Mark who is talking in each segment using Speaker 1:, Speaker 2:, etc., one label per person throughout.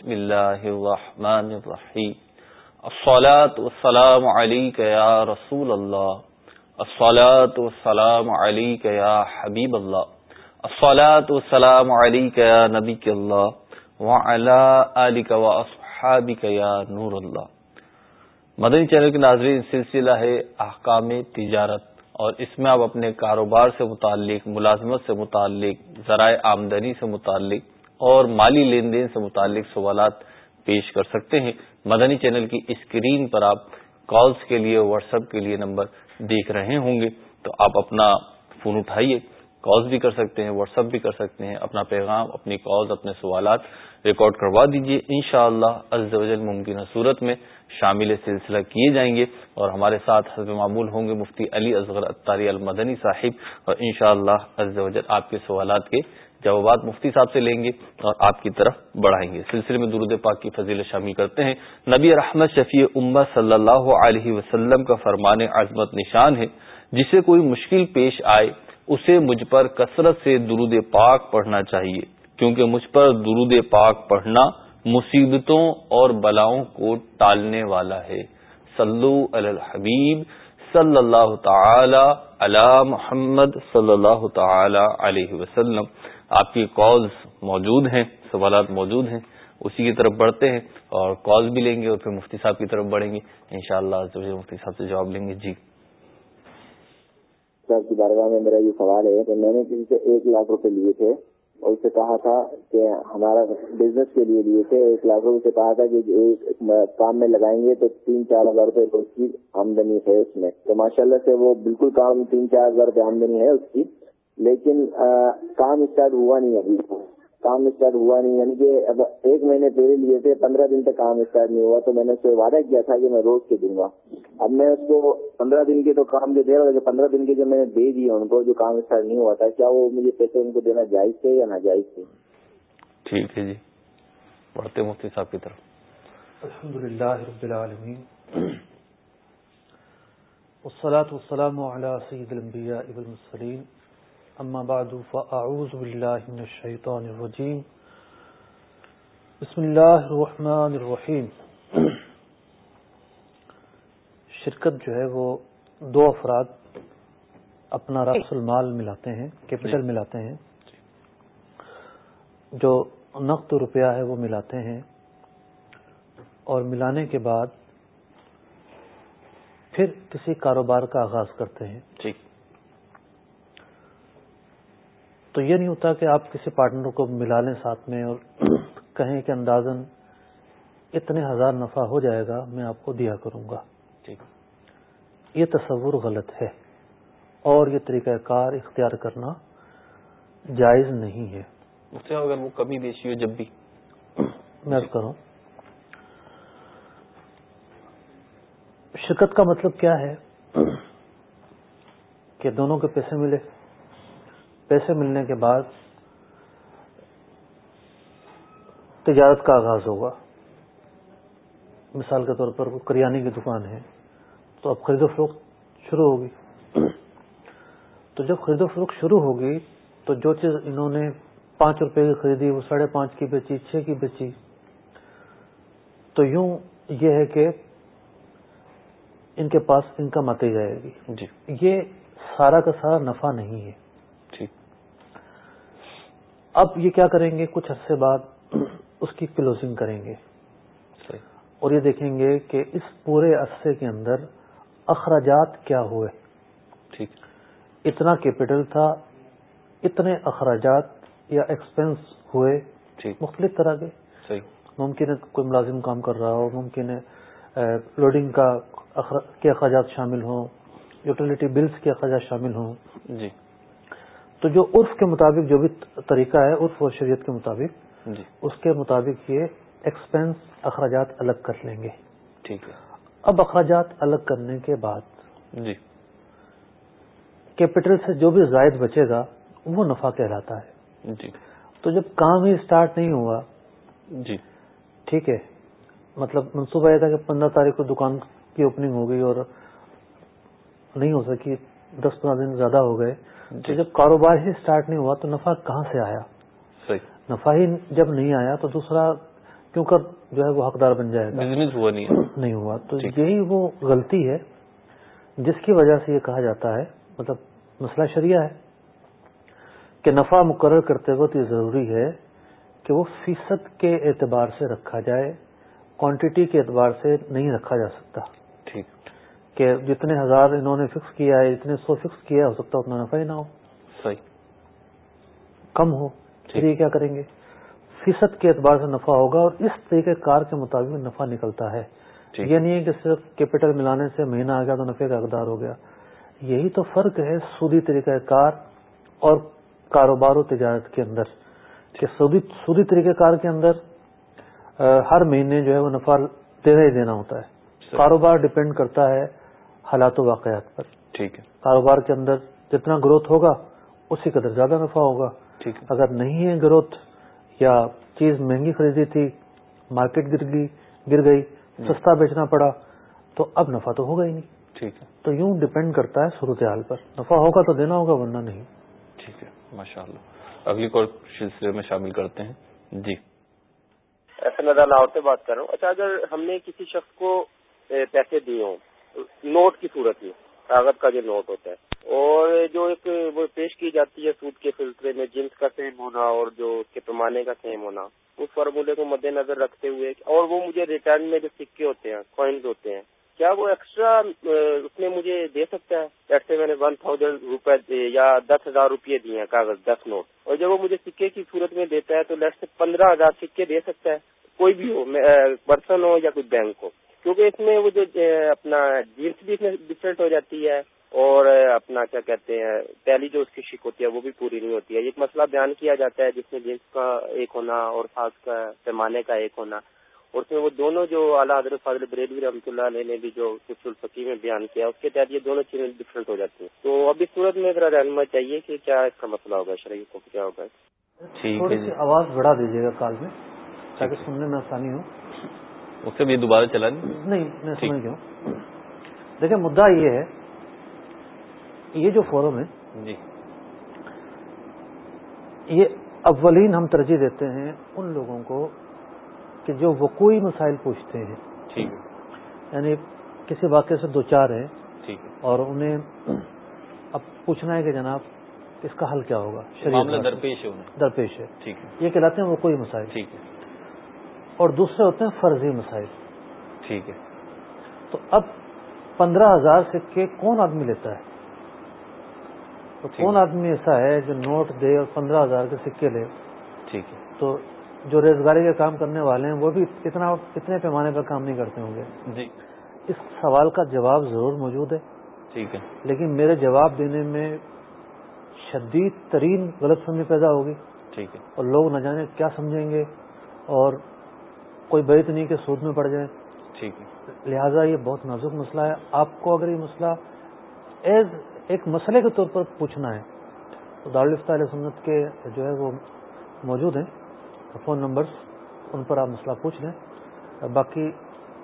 Speaker 1: بسم اللہ الرحمن الرحیم۔ الصلاة والسلام علیک یا رسول اللہ۔ الصلاة والسلام علیک یا حبیب اللہ۔ الصلاة والسلام علیک یا نبی اللہ۔ وعلا آلک و اصحابک یا نور اللہ۔ مدنی چینل کے ناظرین، سلسلہ ہے احکام تجارت۔ اور اس میں آپ اپنے کاروبار سے متعلق، ملازمت سے متعلق، ذرائع آمدنی سے متعلق اور مالی لین دین سے متعلق سوالات پیش کر سکتے ہیں۔ مدنی چینل کی اسکرین پر آپ کالز کے لیے، واٹس ایپ کے لیے نمبر دیکھ رہے ہوں گے۔ تو آپ اپنا فون اٹھائیے۔ کالز بھی کر سکتے ہیں، واٹس ایپ بھی کر سکتے ہیں۔ اپنا پیغام، اپنی کالز، اپنے سوالات ریکارڈ کروا دیجیے ان شاء اللہ ممکنہ صورت میں شامل سلسلہ کیے جائیں گے اور ہمارے ساتھ حضرت معمول ہوں گے مفتی علی اصغر اطاری المدنی صاحب۔ اور ان شاء اللہ آپ کے سوالات کے جوابات مفتی صاحب سے لیں گے اور آپ کی طرف بڑھائیں گے۔ سلسلے میں درود پاک کی فضیلت شامل کرتے ہیں۔ نبی رحمت شفیع امت صلی اللہ علیہ وسلم کا فرمان عظمت نشان ہے۔ جسے کوئی مشکل پیش آئے، اسے مجھ پر کثرت سے درود پاک پڑھنا چاہیے۔ کیونکہ مجھ پر درود پاک پڑھنا مصیبتوں اور بلاؤں کو ٹالنے والا ہے۔ صلو علی الحبیب صلی اللہ تعالی علی محمد صلی اللہ تعالی علیہ وسلم۔ آپ کی کالز موجود ہیں، سوالات موجود ہیں، اسی کی طرف بڑھتے ہیں اور کالز بھی لیں گے اور پھر مفتی صاحب کی طرف بڑھیں گے۔ انشاءاللہ شاء اللہ مفتی صاحب سے جواب لیں گے۔ جی۔
Speaker 2: سر، کی بارگاہ میں میرا یہ سوال ہے کہ میں نے کسی سے ایک لاکھ روپے لیے تھے اور اسے کہا تھا کہ ہمارا بزنس کے لیے لیے تھے، ایک لاکھ روپے سے کہا تھا کہ ایک کام میں لگائیں گے تو تین چار ہزار روپے کی آمدنی ہے اس میں۔ تو ماشاء اللہ سے وہ بالکل کام تین چار ہزار روپے آمدنی ہے اس کی۔ لیکن کام اسٹارٹ ہوا نہیں ابھی۔ کام اسٹارٹ ہوا نہیں یعنی کہ اب ایک مہینے پہلے لیے تھے پندرہ دن تک کام اسٹارٹ نہیں ہوا تو میں نے اس سے وعدہ کیا تھا کہ میں روز کے دوں گا۔ اب میں اس کو پندرہ دن کے تو کام جو دے رہا تھا پندرہ دن کے جو میں نے دے دیے ان کو جو کام اسٹارٹ نہیں ہوا تھا کیا وہ مجھے پیسے ان کو دینا جائز تھے یا ناجائز تھے؟
Speaker 1: ٹھیک ہے جی۔ پڑھتے مفتی صاحب کی طرف۔
Speaker 3: الحمد للہ رب العالمین۔ والصلاة والسلام على سید الانبیاء والمرسلین۔ اما بعد فاعوذ باللہ من الشیطان الرجیم. بسم اللہ الرحمن الرحیم. شرکت جو ہے وہ دو افراد اپنا رأس المال ملاتے ہیں کیپٹل ملاتے ہیں۔ جو نقد روپیہ ہے وہ ملاتے ہیں۔ اور ملانے کے بعد پھر کسی کاروبار کا آغاز کرتے ہیں۔
Speaker 1: ٹھیک
Speaker 3: تو یہ نہیں ہوتا کہ آپ کسی پارٹنر کو ملا لیں ساتھ میں اور کہیں کہ اندازن اتنے ہزار نفع ہو جائے گا میں آپ کو دیا کروں گا۔ یہ تصور غلط ہے اور یہ طریقہ کار اختیار کرنا جائز نہیں ہے۔
Speaker 1: اگر وہ کمی بیشی ہو جب بھی۔
Speaker 3: میں کروں شرکت کا مطلب کیا ہے کہ دونوں کے پیسے ملے؟ پیسے ملنے کے بعد تجارت کا آغاز ہوگا۔ مثال کے طور پر کریانے کی دکان ہے تو اب خرید و فروخت شروع ہوگی۔ تو جب خرید و فروخت شروع ہوگی تو جو چیز انہوں نے پانچ روپے کی خریدی وہ ساڑھے پانچ کی بیچی چھ کی بیچی۔ تو یوں یہ ہے کہ ان کے پاس انکم آتی جائے گی۔
Speaker 1: جی۔
Speaker 3: یہ سارا کا سارا نفع نہیں ہے۔ اب یہ کیا کریں گے؟ کچھ عرصے بعد اس کی کلوزنگ کریں گے۔ اور یہ دیکھیں گے کہ اس پورے عرصے کے اندر اخراجات کیا ہوئے۔
Speaker 1: ٹھیک۔
Speaker 3: اتنا کیپٹل تھا اتنے اخراجات یا ایکسپنس ہوئے۔ مختلف طرح کے۔ ممکن ہے کوئی ملازم کام کر رہا ہو ممکن ہے لوڈنگ کا کے اخراجات شامل ہوں یوٹیلیٹی بلز کے اخراجات شامل ہوں۔
Speaker 1: جی۔
Speaker 3: تو جو عرف کے مطابق جو بھی طریقہ ہے عرف اور شریعت کے مطابق
Speaker 1: جی۔
Speaker 3: اس کے مطابق یہ ایکسپینس اخراجات الگ کر لیں گے۔
Speaker 1: ٹھیک ہے۔
Speaker 3: اب اخراجات الگ کرنے کے بعد
Speaker 1: جی۔
Speaker 3: کیپٹل سے جو بھی زائد بچے گا وہ نفع کہلاتا
Speaker 1: ہے۔ جی۔
Speaker 3: تو جب کام ہی اسٹارٹ نہیں ہوا
Speaker 1: جی۔
Speaker 3: ٹھیک ہے۔ مطلب منصوبہ یہ تھا کہ پندرہ تاریخ کو دکان کی اوپننگ ہو گئی اور نہیں ہو سکی دس پندرہ دن زیادہ ہو گئے۔ کہ جب کاروبار ہی سٹارٹ نہیں ہوا تو نفع کہاں سے آیا؟
Speaker 1: صحیح۔
Speaker 3: نفع ہی جب نہیں آیا تو دوسرا کیوں کر جو ہے وہ حقدار بن جائے گا؟
Speaker 1: بزنس ہوا نہیں
Speaker 3: نہیں ہوا۔ تو۔ یہی وہ غلطی ہے جس کی وجہ سے یہ کہا جاتا ہے مطلب مسئلہ شریعہ ہے کہ نفع مقرر کرتے وقت یہ ضروری ہے کہ وہ فیصد کے اعتبار سے رکھا جائے کوانٹٹی کے اعتبار سے نہیں رکھا جا سکتا۔ کہ جتنے ہزار انہوں نے فکس کیا ہے جتنے سو فکس کیا ہے ہو سکتا ہے اتنا نفع ہی نہ ہو۔
Speaker 1: صحیح۔
Speaker 3: کم ہو۔ پھر یہ کیا کریں گے؟ فیصد کے اعتبار سے نفع ہوگا اور اس طریقے کار کے مطابق نفع نکلتا ہے۔ یہ نہیں ہے کہ صرف کیپٹل ملانے سے مہینہ آ گیا تو نفے کا اقدار ہو گیا۔ یہی تو فرق ہے سودی طریقہ کار اور کاروبار و تجارت کے اندر۔ کہ سودی سودی طریقہ کار کے اندر ہر مہینے جو ہے وہ نفع دینا ہی دینا ہوتا ہے۔ کاروبار ڈپینڈ کرتا ہے حالات و واقعات پر۔
Speaker 1: ٹھیک ہے۔
Speaker 3: کاروبار کے اندر جتنا گروتھ ہوگا اسی قدر زیادہ نفع ہوگا۔
Speaker 1: ٹھیک ہے۔
Speaker 3: اگر نہیں ہے گروتھ یا چیز مہنگی خریدی تھی مارکیٹ گر گئی گر گئی سستا بیچنا پڑا تو اب نفع تو ہوگا ہی نہیں۔
Speaker 1: ٹھیک ہے۔
Speaker 3: تو یوں ڈپینڈ کرتا ہے صورتحال پر۔ نفع ہوگا تو دینا ہوگا ورنہ نہیں۔
Speaker 1: ٹھیک ہے۔ ماشاء اللہ اگلی کال سلسلے میں شامل کرتے ہیں۔ جی۔
Speaker 4: ایسا نظر لاہور سے بات کر رہا ہوں۔ اچھا اگر ہم نے کسی شخص کو پیسے دیے ہوں نوٹ کی صورت میں، کاغذ کا جو نوٹ ہوتا ہے۔ اور جو ایک وہ پیش کی جاتی ہے سود کے سلسلے میں، جنس کا سیم ہونا اور جو اس کے پیمانے کا سیم ہونا، اس فارمولے کو مد نظر رکھتے ہوئے، اور وہ مجھے ریٹرن میں جو سکے ہوتے ہیں کوائنز ہوتے ہیں، کیا وہ ایکسٹرا اس میں مجھے دے سکتا ہے؟ جیسے میں نے ون تھاؤزینڈ روپے یا دس ہزار روپئے دیے ہیں کاغذ، دس نوٹ۔ اور جب وہ مجھے سکے کی صورت میں دیتا ہے تو لیٹ سے پندرہ ہزار سکے دے سکتا ہے، کوئی بھی ہو پرسن ہو یا کوئی بینک ہو۔ کیونکہ اس میں وہ جو اپنا جینس بھی اس میں ڈفرینٹ ہو جاتی ہے اور اپنا کیا کہتے ہیں پہلی جو اس کی شک ہوتی ہے وہ بھی پوری نہیں ہوتی ہے۔ ایک مسئلہ بیان کیا جاتا ہے جس میں جنس کا ایک ہونا اور خاص کا پیمانے کا ایک ہونا۔ اور اس میں وہ دونوں جو اعلیٰ حضرت فاضل بریلوی رحمۃ اللہ علیہ نے بھی جو کچھ الفقی میں بیان کیا اس کے تحت یہ دونوں چیزیں ڈفرینٹ ہو جاتی ہیں۔ تو اب اس صورت میں ذرا رہنما چاہیے کہ کیا اس کا مسئلہ ہوگا شرعی کو کیا ہوگا؟
Speaker 3: تھوڑی سی
Speaker 1: جی۔
Speaker 3: آواز بڑھا دیجیے گا کال میں تاکہ سننے میں آسانی ہو۔
Speaker 1: اس سے بھی دوبارہ چلا نہیں؟
Speaker 3: میں۔ سمجھ گیا ہوں۔ دیکھیں مدعا یہ ہے یہ جو فورم ہے
Speaker 1: جی۔
Speaker 3: یہ اولین ہم ترجیح دیتے ہیں ان لوگوں کو کہ جو وقوعی مسائل پوچھتے ہیں۔
Speaker 1: ٹھیک۔
Speaker 3: یعنی کسی واقعے سے دو چار ہیں۔
Speaker 1: ٹھیک۔
Speaker 3: اور انہیں اب پوچھنا ہے کہ جناب اس کا حل کیا ہوگا؟ سے۔
Speaker 1: درپیش ہے
Speaker 3: درپیش ہے۔
Speaker 1: ٹھیک۔ ہے
Speaker 3: یہ کہلاتے ہیں وقوعی مسائل۔
Speaker 1: ٹھیک ہے۔
Speaker 3: اور دوسرے ہوتے ہیں فرضی مسائل۔
Speaker 1: ٹھیک ہے۔
Speaker 3: تو اب پندرہ ہزار سکے کون آدمی لیتا ہے؟ تو۔ کون آدمی ایسا ہے جو نوٹ دے اور پندرہ ہزار کے سکے لے؟
Speaker 1: ٹھیک ہے۔
Speaker 3: تو جو روزگاری کے کام کرنے والے ہیں وہ بھی اتنا اتنے پیمانے پر کام نہیں کرتے ہوں گے۔
Speaker 1: جی۔
Speaker 3: اس سوال کا جواب ضرور موجود ہے۔
Speaker 1: ٹھیک ہے۔
Speaker 3: لیکن میرے جواب دینے میں شدید ترین غلط فہمی پیدا ہوگی۔
Speaker 1: ٹھیک ہے۔
Speaker 3: اور لوگ نہ جانے کیا سمجھیں گے اور کوئی بیت نہیں کہ سود میں پڑ جائیں
Speaker 1: ٹھیک ہے۔
Speaker 3: لہٰذا یہ بہت نازک مسئلہ ہے۔ آپ کو اگر یہ مسئلہ ایز ایک مسئلے کے طور پر پوچھنا ہے تو دارالفتہ علیہ سنت کے جو ہے وہ موجود ہیں۔ فون نمبرز ان پر آپ مسئلہ پوچھ لیں۔ باقی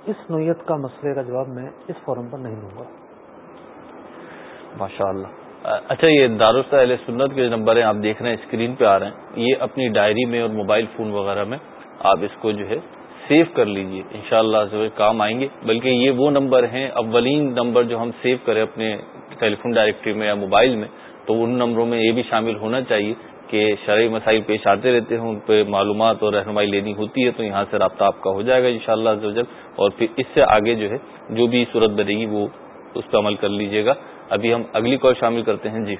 Speaker 3: اس نوعیت کا مسئلے کا جواب میں اس فورم پر نہیں دوں گا۔
Speaker 1: ماشاء اللہ اچھا یہ دارالفتہ علیہ سنت کے نمبر ہیں آپ دیکھ رہے ہیں اسکرین پہ آ رہے ہیں یہ اپنی ڈائری میں اور موبائل فون وغیرہ میں آپ اس کو جو ہے سیو کر لیجیے۔ انشاءاللہ شاء اللہ کام آئیں گے۔ بلکہ یہ وہ نمبر ہیں، اولین نمبر جو ہم سیو کریں اپنے ٹیلی فون ڈائریکٹری میں یا موبائل میں، تو ان نمبروں میں یہ بھی شامل ہونا چاہیے کہ شرعی مسائل پیش آتے رہتے ہیں، ان پہ معلومات اور رہنمائی لینی ہوتی ہے تو یہاں سے رابطہ آپ کا ہو جائے گا ان شاء اللہ اور پھر اس سے آگے جو ہے، جو بھی صورت بنے گی وہ اس پہ عمل کر لیجیے گا۔ ابھی ہم اگلی کال شامل کرتے ہیں۔ جی۔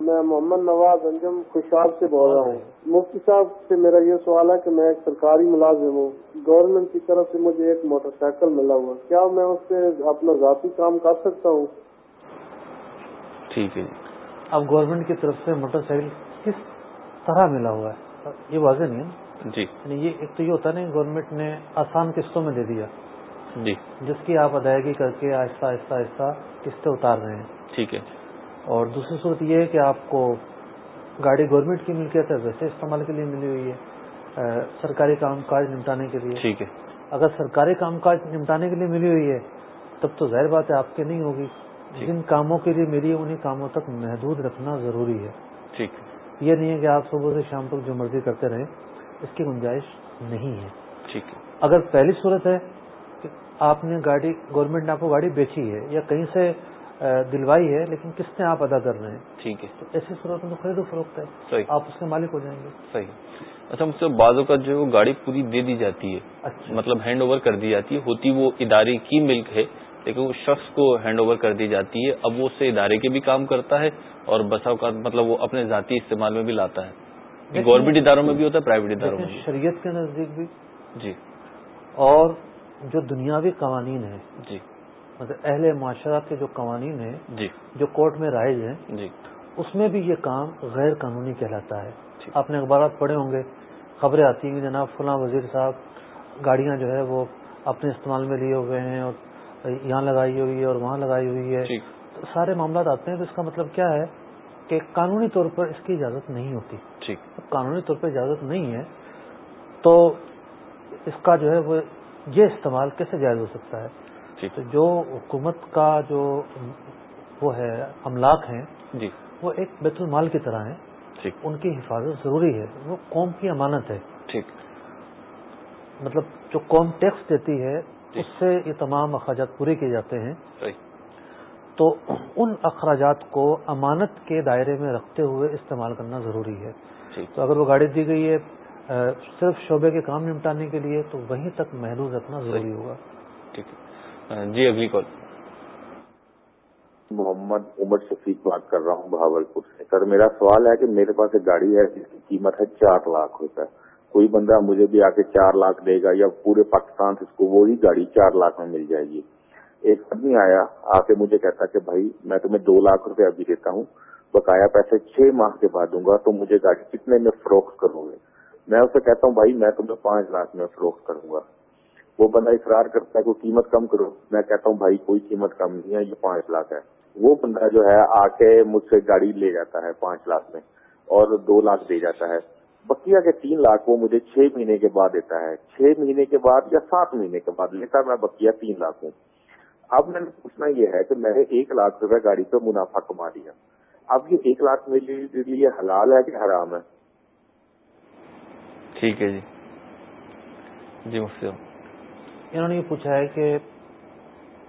Speaker 5: میں محمد نواز انجم خوشاب سے بول رہا ہوں۔ مفتی صاحب سے میرا یہ سوال ہے کہ میں ایک سرکاری ملازم ہوں۔ گورنمنٹ کی طرف سے مجھے ایک موٹر سائیکل ملا ہوا۔ کیا میں اس سے اپنا ذاتی کام کر سکتا ہوں؟
Speaker 1: ٹھیک ہے۔
Speaker 3: اب گورنمنٹ کی طرف سے موٹر سائیکل کس طرح ملا ہوا ہے؟ یہ واضح نہیں ہے
Speaker 1: جی۔
Speaker 3: یعنی یہ ایک تو یہ ہوتا ہے نا گورنمنٹ نے آسان قسطوں میں دے دیا۔
Speaker 1: جی۔
Speaker 3: جس کی آپ ادائیگی کر کے آہستہ آہستہ آہستہ قسطیں اتار رہے ہیں۔
Speaker 1: ٹھیک ہے۔
Speaker 3: اور دوسری صورت یہ ہے کہ آپ کو گاڑی گورنمنٹ کی ملکیت ہے ویسے استعمال کے لیے ملی ہوئی ہے سرکاری کام کاج نمٹانے کے لیے۔
Speaker 1: ٹھیک ہے۔
Speaker 3: اگر سرکاری کام کاج نمٹانے کے لیے ملی ہوئی ہے تب تو ظاہر بات ہے آپ کے نہیں ہوگی۔ جن کاموں کے لیے ملی ہے انہیں کاموں تک محدود رکھنا ضروری ہے۔
Speaker 1: ٹھیک۔
Speaker 3: یہ نہیں ہے کہ آپ صبح سے شام تک جو مرضی کرتے رہیں اس کی گنجائش نہیں ہے۔
Speaker 1: ٹھیک ہے۔
Speaker 3: اگر پہلی صورت ہے کہ آپ نے گاڑی گورنمنٹ نے آپ کو گاڑی بیچی ہے یا کہیں سے دلوائی ہے لیکن کس نے آپ ادا کر رہے ہیں۔
Speaker 1: ٹھیک ہے۔
Speaker 3: تو ایسی صورت میں خرید و فروخت ہے۔
Speaker 1: صحیح۔
Speaker 3: آپ اس کے مالک ہو جائیں گے۔
Speaker 1: صحیح۔ اچھا مجھ سے بعضوں کا جو گاڑی پوری دے دی جاتی ہے۔
Speaker 3: اچھا۔
Speaker 1: مطلب ہینڈ اوور کر دی جاتی ہے۔ ہوتی وہ ادارے کی ملک ہے لیکن وہ شخص کو ہینڈ اوور کر دی جاتی ہے۔ اب وہ اس سے ادارے کے بھی کام کرتا ہے اور بسا اوقات مطلب وہ اپنے ذاتی استعمال میں بھی لاتا ہے۔ گورنمنٹ اداروں میں بھی ہوتا ہے پرائیویٹ اداروں میں
Speaker 3: شریعت کے نزدیک بھی۔
Speaker 1: جی۔
Speaker 3: اور جو دنیاوی قوانین ہیں
Speaker 1: جی۔
Speaker 3: مطلب اہل معاشرات کے جو قوانین ہیں
Speaker 1: جی۔
Speaker 3: جو کورٹ میں رائج ہیں
Speaker 1: جی۔
Speaker 3: اس میں بھی یہ کام غیر قانونی کہلاتا ہے۔
Speaker 1: ٹھیک۔
Speaker 3: آپ نے اخبارات پڑھے ہوں گے خبریں آتی ہیں کہ جناب فلاں وزیر صاحب گاڑیاں جو ہے وہ اپنے استعمال میں لیے ہوئے ہیں اور یہاں لگائی ہوئی ہے اور وہاں لگائی ہوئی ہے۔ تو سارے معاملات آتے ہیں تو اس کا مطلب کیا ہے کہ قانونی طور پر اس کی اجازت نہیں ہوتی۔
Speaker 1: ٹھیک
Speaker 3: اب قانونی طور پر اجازت نہیں ہے تو اس کا جو ہے وہ یہ استعمال کیسے جائز ہو سکتا ہے؟ تو جو حکومت کا جو وہ ہے املاک ہیں
Speaker 1: جی۔
Speaker 3: وہ ایک بیت المال کی طرح ہیں۔
Speaker 1: ٹھیک
Speaker 3: ان کی حفاظت ضروری ہے۔ وہ قوم کی امانت ہے۔
Speaker 1: ٹھیک۔
Speaker 3: مطلب جو قوم ٹیکس دیتی ہے
Speaker 1: جی۔
Speaker 3: اس سے یہ تمام اخراجات پورے کیے جاتے ہیں۔ تو ان اخراجات کو امانت کے دائرے میں رکھتے ہوئے استعمال کرنا ضروری ہے۔ تو اگر وہ گاڑی دی گئی ہے صرف شعبے کے کام نمٹانے کے لیے تو وہیں تک محدود رکھنا ضروری ہوگا۔
Speaker 1: ٹھیک۔ ہے ہاں، جی اگلی کال
Speaker 6: محمد عمر شفیق بات کر رہا ہوں بہاولپور سے۔ سر، میرا سوال ہے کہ میرے پاس ایک گاڑی ہے، جس کی قیمت ہے چار لاکھ روپے۔ کوئی بندہ مجھے بھی آ کے چار لاکھ دے گا یا پورے پاکستان سے اس کو وہی گاڑی چار لاکھ میں مل جائے گی۔ ایک آدمی آیا، آ کے مجھے کہتا کہ بھائی، میں تمہیں دو لاکھ روپے ابھی دیتا ہوں، بقایا پیسے چھ ماہ کے بعد دوں گا، تو مجھے گاڑی کتنے میں فروخت کرو گے؟ میں اسے کہتا ہوں، بھائی، میں تمہیں پانچ لاکھ میں فروخت کروں گا۔ وہ بندہ اصرار کرتا ہے کہ قیمت کم کرو۔ میں کہتا ہوں بھائی کوئی قیمت کم نہیں ہے، یہ پانچ لاکھ ہے۔ وہ بندہ جو ہے آ کے مجھ سے گاڑی لے جاتا ہے پانچ لاکھ میں اور دو لاکھ دے جاتا ہے۔ بقیہ کے تین لاکھ وہ مجھے چھ مہینے کے بعد دیتا ہے۔ چھ مہینے کے بعد یا سات مہینے کے بعد لیتا میں بقیہ تین لاکھ ہوں۔ اب میں نے پوچھنا یہ ہے کہ میں نے ایک لاکھ روپے گاڑی پہ منافع کما لیا۔ اب یہ ایک لاکھ میرے لیے حلال ہے کہ حرام ہے؟
Speaker 1: ٹھیک ہے جی۔ جی مفتی
Speaker 3: انہوں نے یہ پوچھا ہے کہ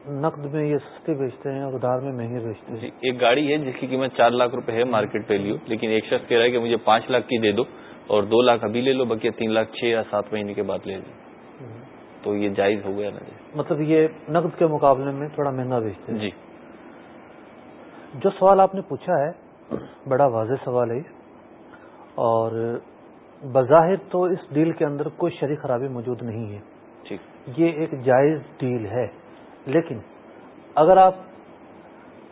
Speaker 3: نقد میں یہ سستے بیچتے ہیں اور ادھار میں مہنگے بیچتے ہیں۔
Speaker 1: جی ایک گاڑی ہے جس کی قیمت چار لاکھ روپے ہے مارکیٹ ویلیو لیکن ایک شخص کہہ رہا ہے کہ مجھے پانچ لاکھ کی دے دو اور دو لاکھ ابھی لے لو بقیہ تین لاکھ چھ یا سات مہینے کے بعد لے لو۔ تو یہ جائز ہو گیا نا جی؟
Speaker 3: مطلب یہ نقد کے مقابلے میں تھوڑا مہنگا بیچتے ہیں۔
Speaker 1: جی۔
Speaker 3: جو سوال آپ نے پوچھا ہے بڑا واضح سوال ہے۔ اور بظاہر تو اس ڈیل کے اندر کوئی شریک خرابی موجود نہیں ہے۔ یہ ایک جائز ڈیل ہے۔ لیکن اگر آپ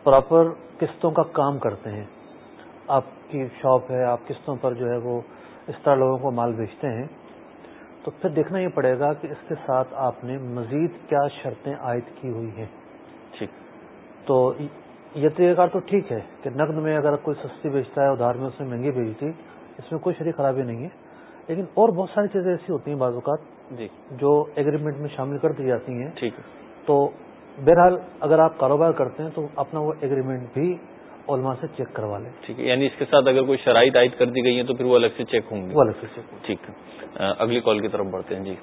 Speaker 3: پراپر قسطوں کا کام کرتے ہیں آپ کی شاپ ہے آپ قسطوں پر جو ہے وہ اس طرح لوگوں کو مال بیچتے ہیں تو پھر دیکھنا یہ پڑے گا کہ اس کے ساتھ آپ نے مزید کیا شرطیں عائد کی ہوئی ہیں۔
Speaker 1: ٹھیک۔
Speaker 3: تو یہ طریقہ کار تو ٹھیک ہے کہ نقد میں اگر کوئی سستی بیچتا ہے ادھار میں اس میں مہنگی بیچتی اس میں کوئی شریک خرابی نہیں ہے۔ لیکن اور بہت ساری چیزیں ایسی ہوتی ہیں بعض اوقات
Speaker 1: جی۔
Speaker 3: جو ایگریمنٹ میں شامل کر دی جاتی ہیں
Speaker 1: ٹھیک۔ ہے
Speaker 3: تو بہرحال اگر آپ کاروبار کرتے ہیں تو اپنا وہ ایگریمنٹ بھی علماء سے چیک کروا لیں۔
Speaker 1: ٹھیک ہے یعنی اس کے ساتھ اگر کوئی شرائط عائد کر دی گئی ہیں تو پھر وہ الگ سے چیک ہوں گے۔
Speaker 3: وہ الگ سے چیک
Speaker 1: ٹھیک ہے۔ اگلی کال کی طرف بڑھتے ہیں۔ جی۔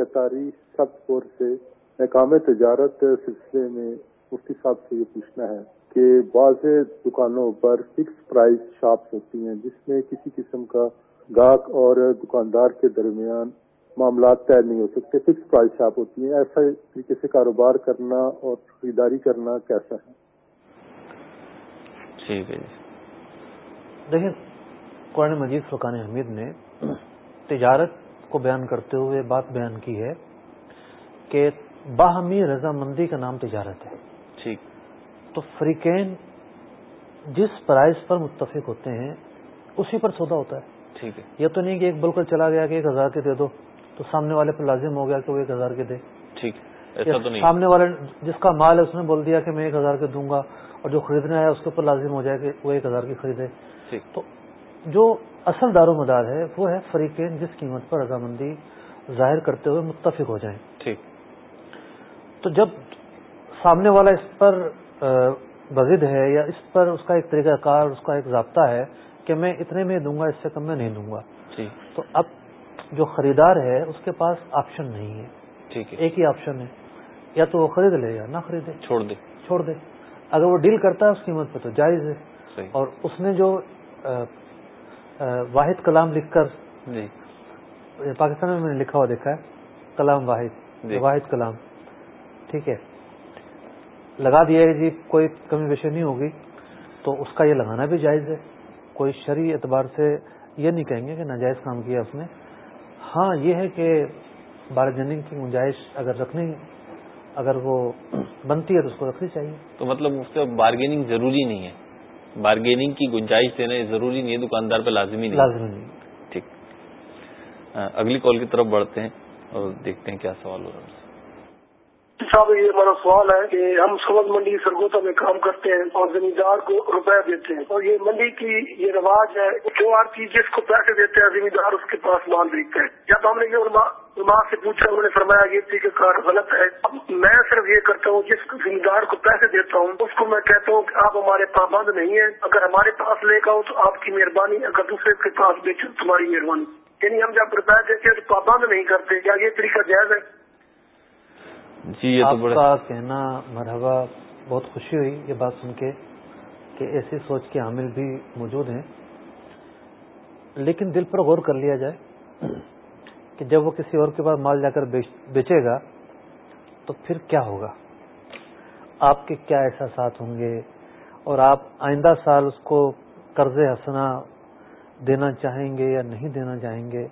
Speaker 5: اتاری سب پور سے۔ احکام تجارت سلسلے میں مفتی صاحب سے یہ پوچھنا ہے کہ بعض دکانوں پر فکس پرائز شاپس ہوتی ہیں جس میں کسی قسم کا گاہک اور دکاندار کے درمیان معاملات طے نہیں ہو سکتے فکس پرائز شاپ ہوتی ہیں ایسا طریقے سے کاروبار کرنا اور خریداری کرنا کیسا ہے؟
Speaker 1: ٹھیک ہے جی۔
Speaker 3: دیکھیں قرآن مجید فقان حمید نے تجارت کو بیان کرتے ہوئے بات بیان کی ہے کہ باہمی رضامندی کا نام تجارت ہے۔
Speaker 1: ٹھیک۔
Speaker 3: تو فریقین جس پرائز پر متفق ہوتے ہیں اسی پر سودا ہوتا ہے۔
Speaker 1: ٹھیک ہے۔
Speaker 3: یہ تو نہیں کہ ایک بول کر چلا گیا کہ ایک ہزار کے دے دو تو سامنے والے پر لازم ہو گیا کہ وہ ایک ہزار کے دے۔
Speaker 1: ٹھیک
Speaker 3: سامنے والے جس کا مال ہے اس نے بول دیا کہ میں ایک ہزار کے دوں گا اور جو خریدنا ہے اس کے اوپر لازم ہو جائے کہ وہ ایک ہزار کی خریدے۔ تو جو اصل دار و مدار ہے وہ ہے فریقین جس قیمت پر رضامندی ظاہر کرتے ہوئے متفق ہو جائیں۔
Speaker 1: ٹھیک۔
Speaker 3: تو جب سامنے والا اس پر بزد ہے یا اس پر اس کا ایک طریقہ کار اس کا ایک ضابطہ ہے کہ میں اتنے میں دوں گا اس سے کم میں نہیں دوں گا۔
Speaker 1: جی۔
Speaker 3: تو اب جو خریدار ہے اس کے پاس آپشن نہیں ہے۔
Speaker 1: ٹھیک ہے۔
Speaker 3: ایک ہی آپشن ہے۔ یا تو وہ خرید لے یا نہ خریدے۔
Speaker 1: چھوڑ دے۔
Speaker 3: چھوڑ دے۔ اگر وہ ڈیل کرتا ہے اس قیمت پہ تو جائز ہے۔ اور اس نے جو واحد کلام لکھ کر
Speaker 1: جی۔
Speaker 3: پاکستان میں میں نے لکھا ہوا دیکھا ہے کلام واحد
Speaker 1: جی۔
Speaker 3: واحد کلام۔ ٹھیک ہے۔ لگا دیا ہے جی کوئی کمی بیشی نہیں ہوگی تو اس کا یہ لگانا بھی جائز ہے۔ کوئی شرعی اعتبار سے یہ نہیں کہیں گے کہ ناجائز کام کیا اس نے۔ ہاں یہ ہے کہ بارگیننگ کی گنجائش اگر رکھنی اگر وہ بنتی ہے تو اس کو رکھنی چاہیے۔
Speaker 1: تو مطلب اس سے بارگیننگ ضروری نہیں ہے۔ بارگیننگ کی گنجائش دینا یہ ضروری نہیں ہے دکاندار پہ لازمی نہیں
Speaker 3: لازمی نہیں۔
Speaker 1: ٹھیک۔ اگلی کال کی طرف بڑھتے ہیں اور دیکھتے ہیں کیا سوال ہو رہا ہے۔
Speaker 7: صاحب، یہ ہمارا سوال ہے کہ ہم سبز منڈی سرگوتا میں کام کرتے ہیں اور زمیندار کو روپے دیتے ہیں اور یہ منڈی کی یہ رواج ہے جو آرتی جس کو پیسے دیتے ہیں، زمیندار اس کے پاس مال بیچتے ہیں۔ جب ہم نے یہ علماء سے پوچھا، انہوں نے فرمایا یہ طریقہ کار غلط ہے۔ اب میں صرف یہ کرتا ہوں، جس زمیندار کو پیسے دیتا ہوں، اس کو میں کہتا ہوں کہ آپ ہمارے پابند نہیں ہیں۔ اگر ہمارے پاس لے گا تو آپ کی مہربانی، اگر دوسرے کے پاس بیچو تمہاری مہربانی۔ یعنی ہم جب روپے دیتے ہیں تو پابند نہیں کرتے، کیا یہ طریقہ جائز ہے؟
Speaker 1: جی یہ تو
Speaker 3: کا کہنا مرحبا بہت خوشی ہوئی یہ بات سن کے کہ ایسی سوچ کے عامل بھی موجود ہیں۔ لیکن دل پر غور کر لیا جائے کہ جب وہ کسی اور کے پاس مال جا کر بیچ- بیچے گا تو پھر کیا ہوگا؟ آپ کے کیا احساسات ہوں گے؟ اور آپ آئندہ سال اس کو قرض حسنا دینا چاہیں گے یا نہیں دینا چاہیں گے؟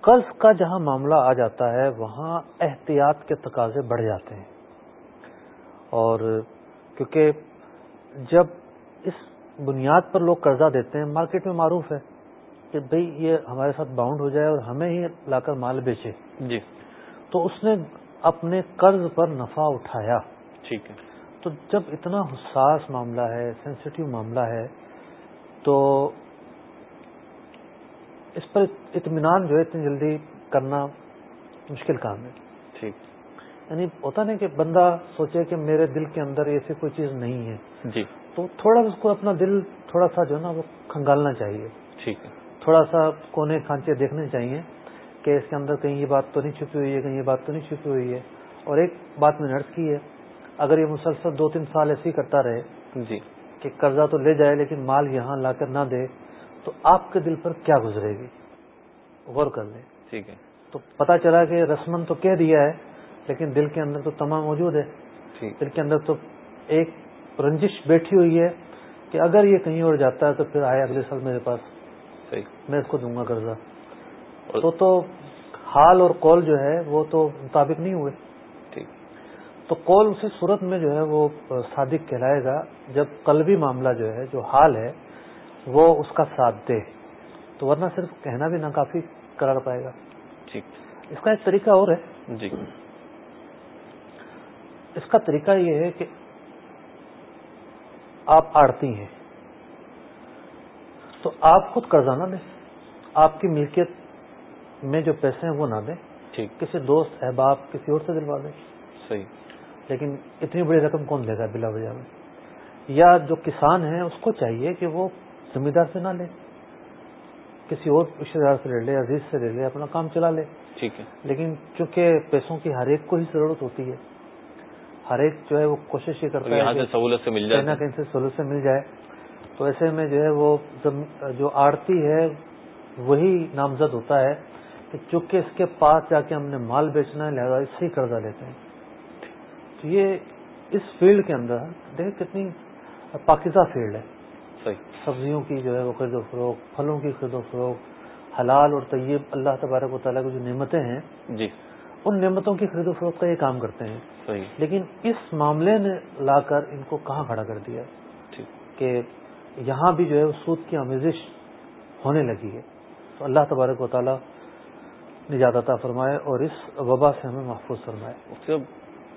Speaker 3: قرض کا جہاں معاملہ آ جاتا ہے وہاں احتیاط کے تقاضے بڑھ جاتے ہیں۔ اور کیونکہ جب اس بنیاد پر لوگ قرضہ دیتے ہیں مارکیٹ میں معروف ہے کہ بھئی یہ ہمارے ساتھ باؤنڈ ہو جائے اور ہمیں ہی لا کر مال بیچے۔
Speaker 1: جی۔
Speaker 3: تو اس نے اپنے قرض پر نفع اٹھایا۔
Speaker 1: ٹھیک ہے۔
Speaker 3: تو جب اتنا حساس معاملہ ہے سینسیٹیو معاملہ ہے تو اس پر اطمینان جو ہے اتنی جلدی کرنا مشکل کام ہے۔
Speaker 1: ٹھیک۔
Speaker 3: یعنی ہوتا نہیں کہ بندہ سوچے کہ میرے دل کے اندر ایسی کوئی چیز نہیں ہے۔
Speaker 1: جی۔
Speaker 3: تو تھوڑا اس کو اپنا دل تھوڑا سا جو ہے نا وہ کھنگالنا چاہیے۔
Speaker 1: ٹھیک ہے۔
Speaker 3: تھوڑا سا کونے کھانچے دیکھنے چاہیے کہ اس کے اندر کہیں یہ بات تو نہیں چھپی ہوئی ہے کہیں یہ بات تو نہیں چھپی ہوئی ہے۔ اور ایک بات میں عرض کی ہے اگر یہ مسلسل دو تین سال ایسے ہی کرتا رہے
Speaker 1: جی۔
Speaker 3: کہ قرضہ تو لے جائے لیکن مال یہاں لا کر نہ دے تو آپ کے دل پر کیا گزرے گی؟ غور کر لیں۔
Speaker 1: ٹھیک ہے۔
Speaker 3: تو پتا چلا کہ رسمن تو کہہ دیا ہے لیکن دل کے اندر تو تمام موجود ہے۔ دل کے اندر تو ایک رنجش بیٹھی ہوئی ہے کہ اگر یہ کہیں اور جاتا ہے تو پھر آئے اگلے سال میرے پاس۔
Speaker 1: صحیح۔
Speaker 3: میں اس کو دوں گا قرضہ۔ تو تو حال اور قول جو ہے وہ تو مطابق نہیں ہوئے۔
Speaker 1: ٹھیک۔
Speaker 3: تو قول اسی صورت میں جو ہے وہ صادق کہلائے گا۔ جب قلبی معاملہ جو ہے جو حال ہے وہ اس کا ساتھ دے۔ تو ورنہ صرف کہنا بھی ناکافی قرار پائے گا۔
Speaker 1: ٹھیک۔
Speaker 3: اس کا ایک طریقہ اور ہے۔
Speaker 1: جی۔
Speaker 3: اس کا طریقہ یہ ہے کہ آپ آڑتی ہیں۔ تو آپ خود قرضہ نہ دیں آپ کی ملکیت میں جو پیسے ہیں وہ نہ دیں۔
Speaker 1: ٹھیک۔
Speaker 3: کسی دوست احباب کسی اور سے دلوا دیں۔
Speaker 1: صحیح۔
Speaker 3: لیکن اتنی بڑی رقم کون دے گا بلا وجہ میں؟ یا جو کسان ہیں اس کو چاہیے کہ وہ زمیندار سے نہ لے کسی اور رشتے دار سے لے لے عزیز سے لے لے اپنا کام چلا لے۔
Speaker 1: ٹھیک ہے۔
Speaker 3: لیکن چونکہ پیسوں کی ہر ایک کو ہی ضرورت ہوتی ہے ہر ایک جو ہے وہ کوشش یہ
Speaker 1: اور
Speaker 3: کرتا ہے کہ
Speaker 1: سہولت سے مل
Speaker 3: کہیں نہ
Speaker 1: جائے
Speaker 3: کہیں سے سہولت سے مل جائے۔ تو ایسے میں جو ہے وہ جو آڑتی ہے وہی نامزد ہوتا ہے کہ چونکہ اس کے پاس جا کے ہم نے مال بیچنا ہے لہذا اس سے ہی قرضہ لیتے ہیں۔ تو یہ اس فیلڈ کے اندر دیکھ کتنی پاکیزہ فیلڈ ہے۔ سبزیوں کی جو ہے وہ خرید و فروخت پھلوں کی خرید و فروخت حلال اور طیب اللہ تبارک و تعالیٰ کی جو نعمتیں ہیں
Speaker 1: جی.
Speaker 3: ان نعمتوں کی خرید و فروخت کا یہ کام کرتے ہیں۔
Speaker 1: صحیح.
Speaker 3: لیکن اس معاملے نے لا کر ان کو کہاں کھڑا کر دیا؟ کہ یہاں بھی جو ہے سود کی آمیزش ہونے لگی ہے۔ تو اللہ تبارک و تعالیٰ نجات عطا فرمائے اور اس وبا سے ہمیں محفوظ فرمائے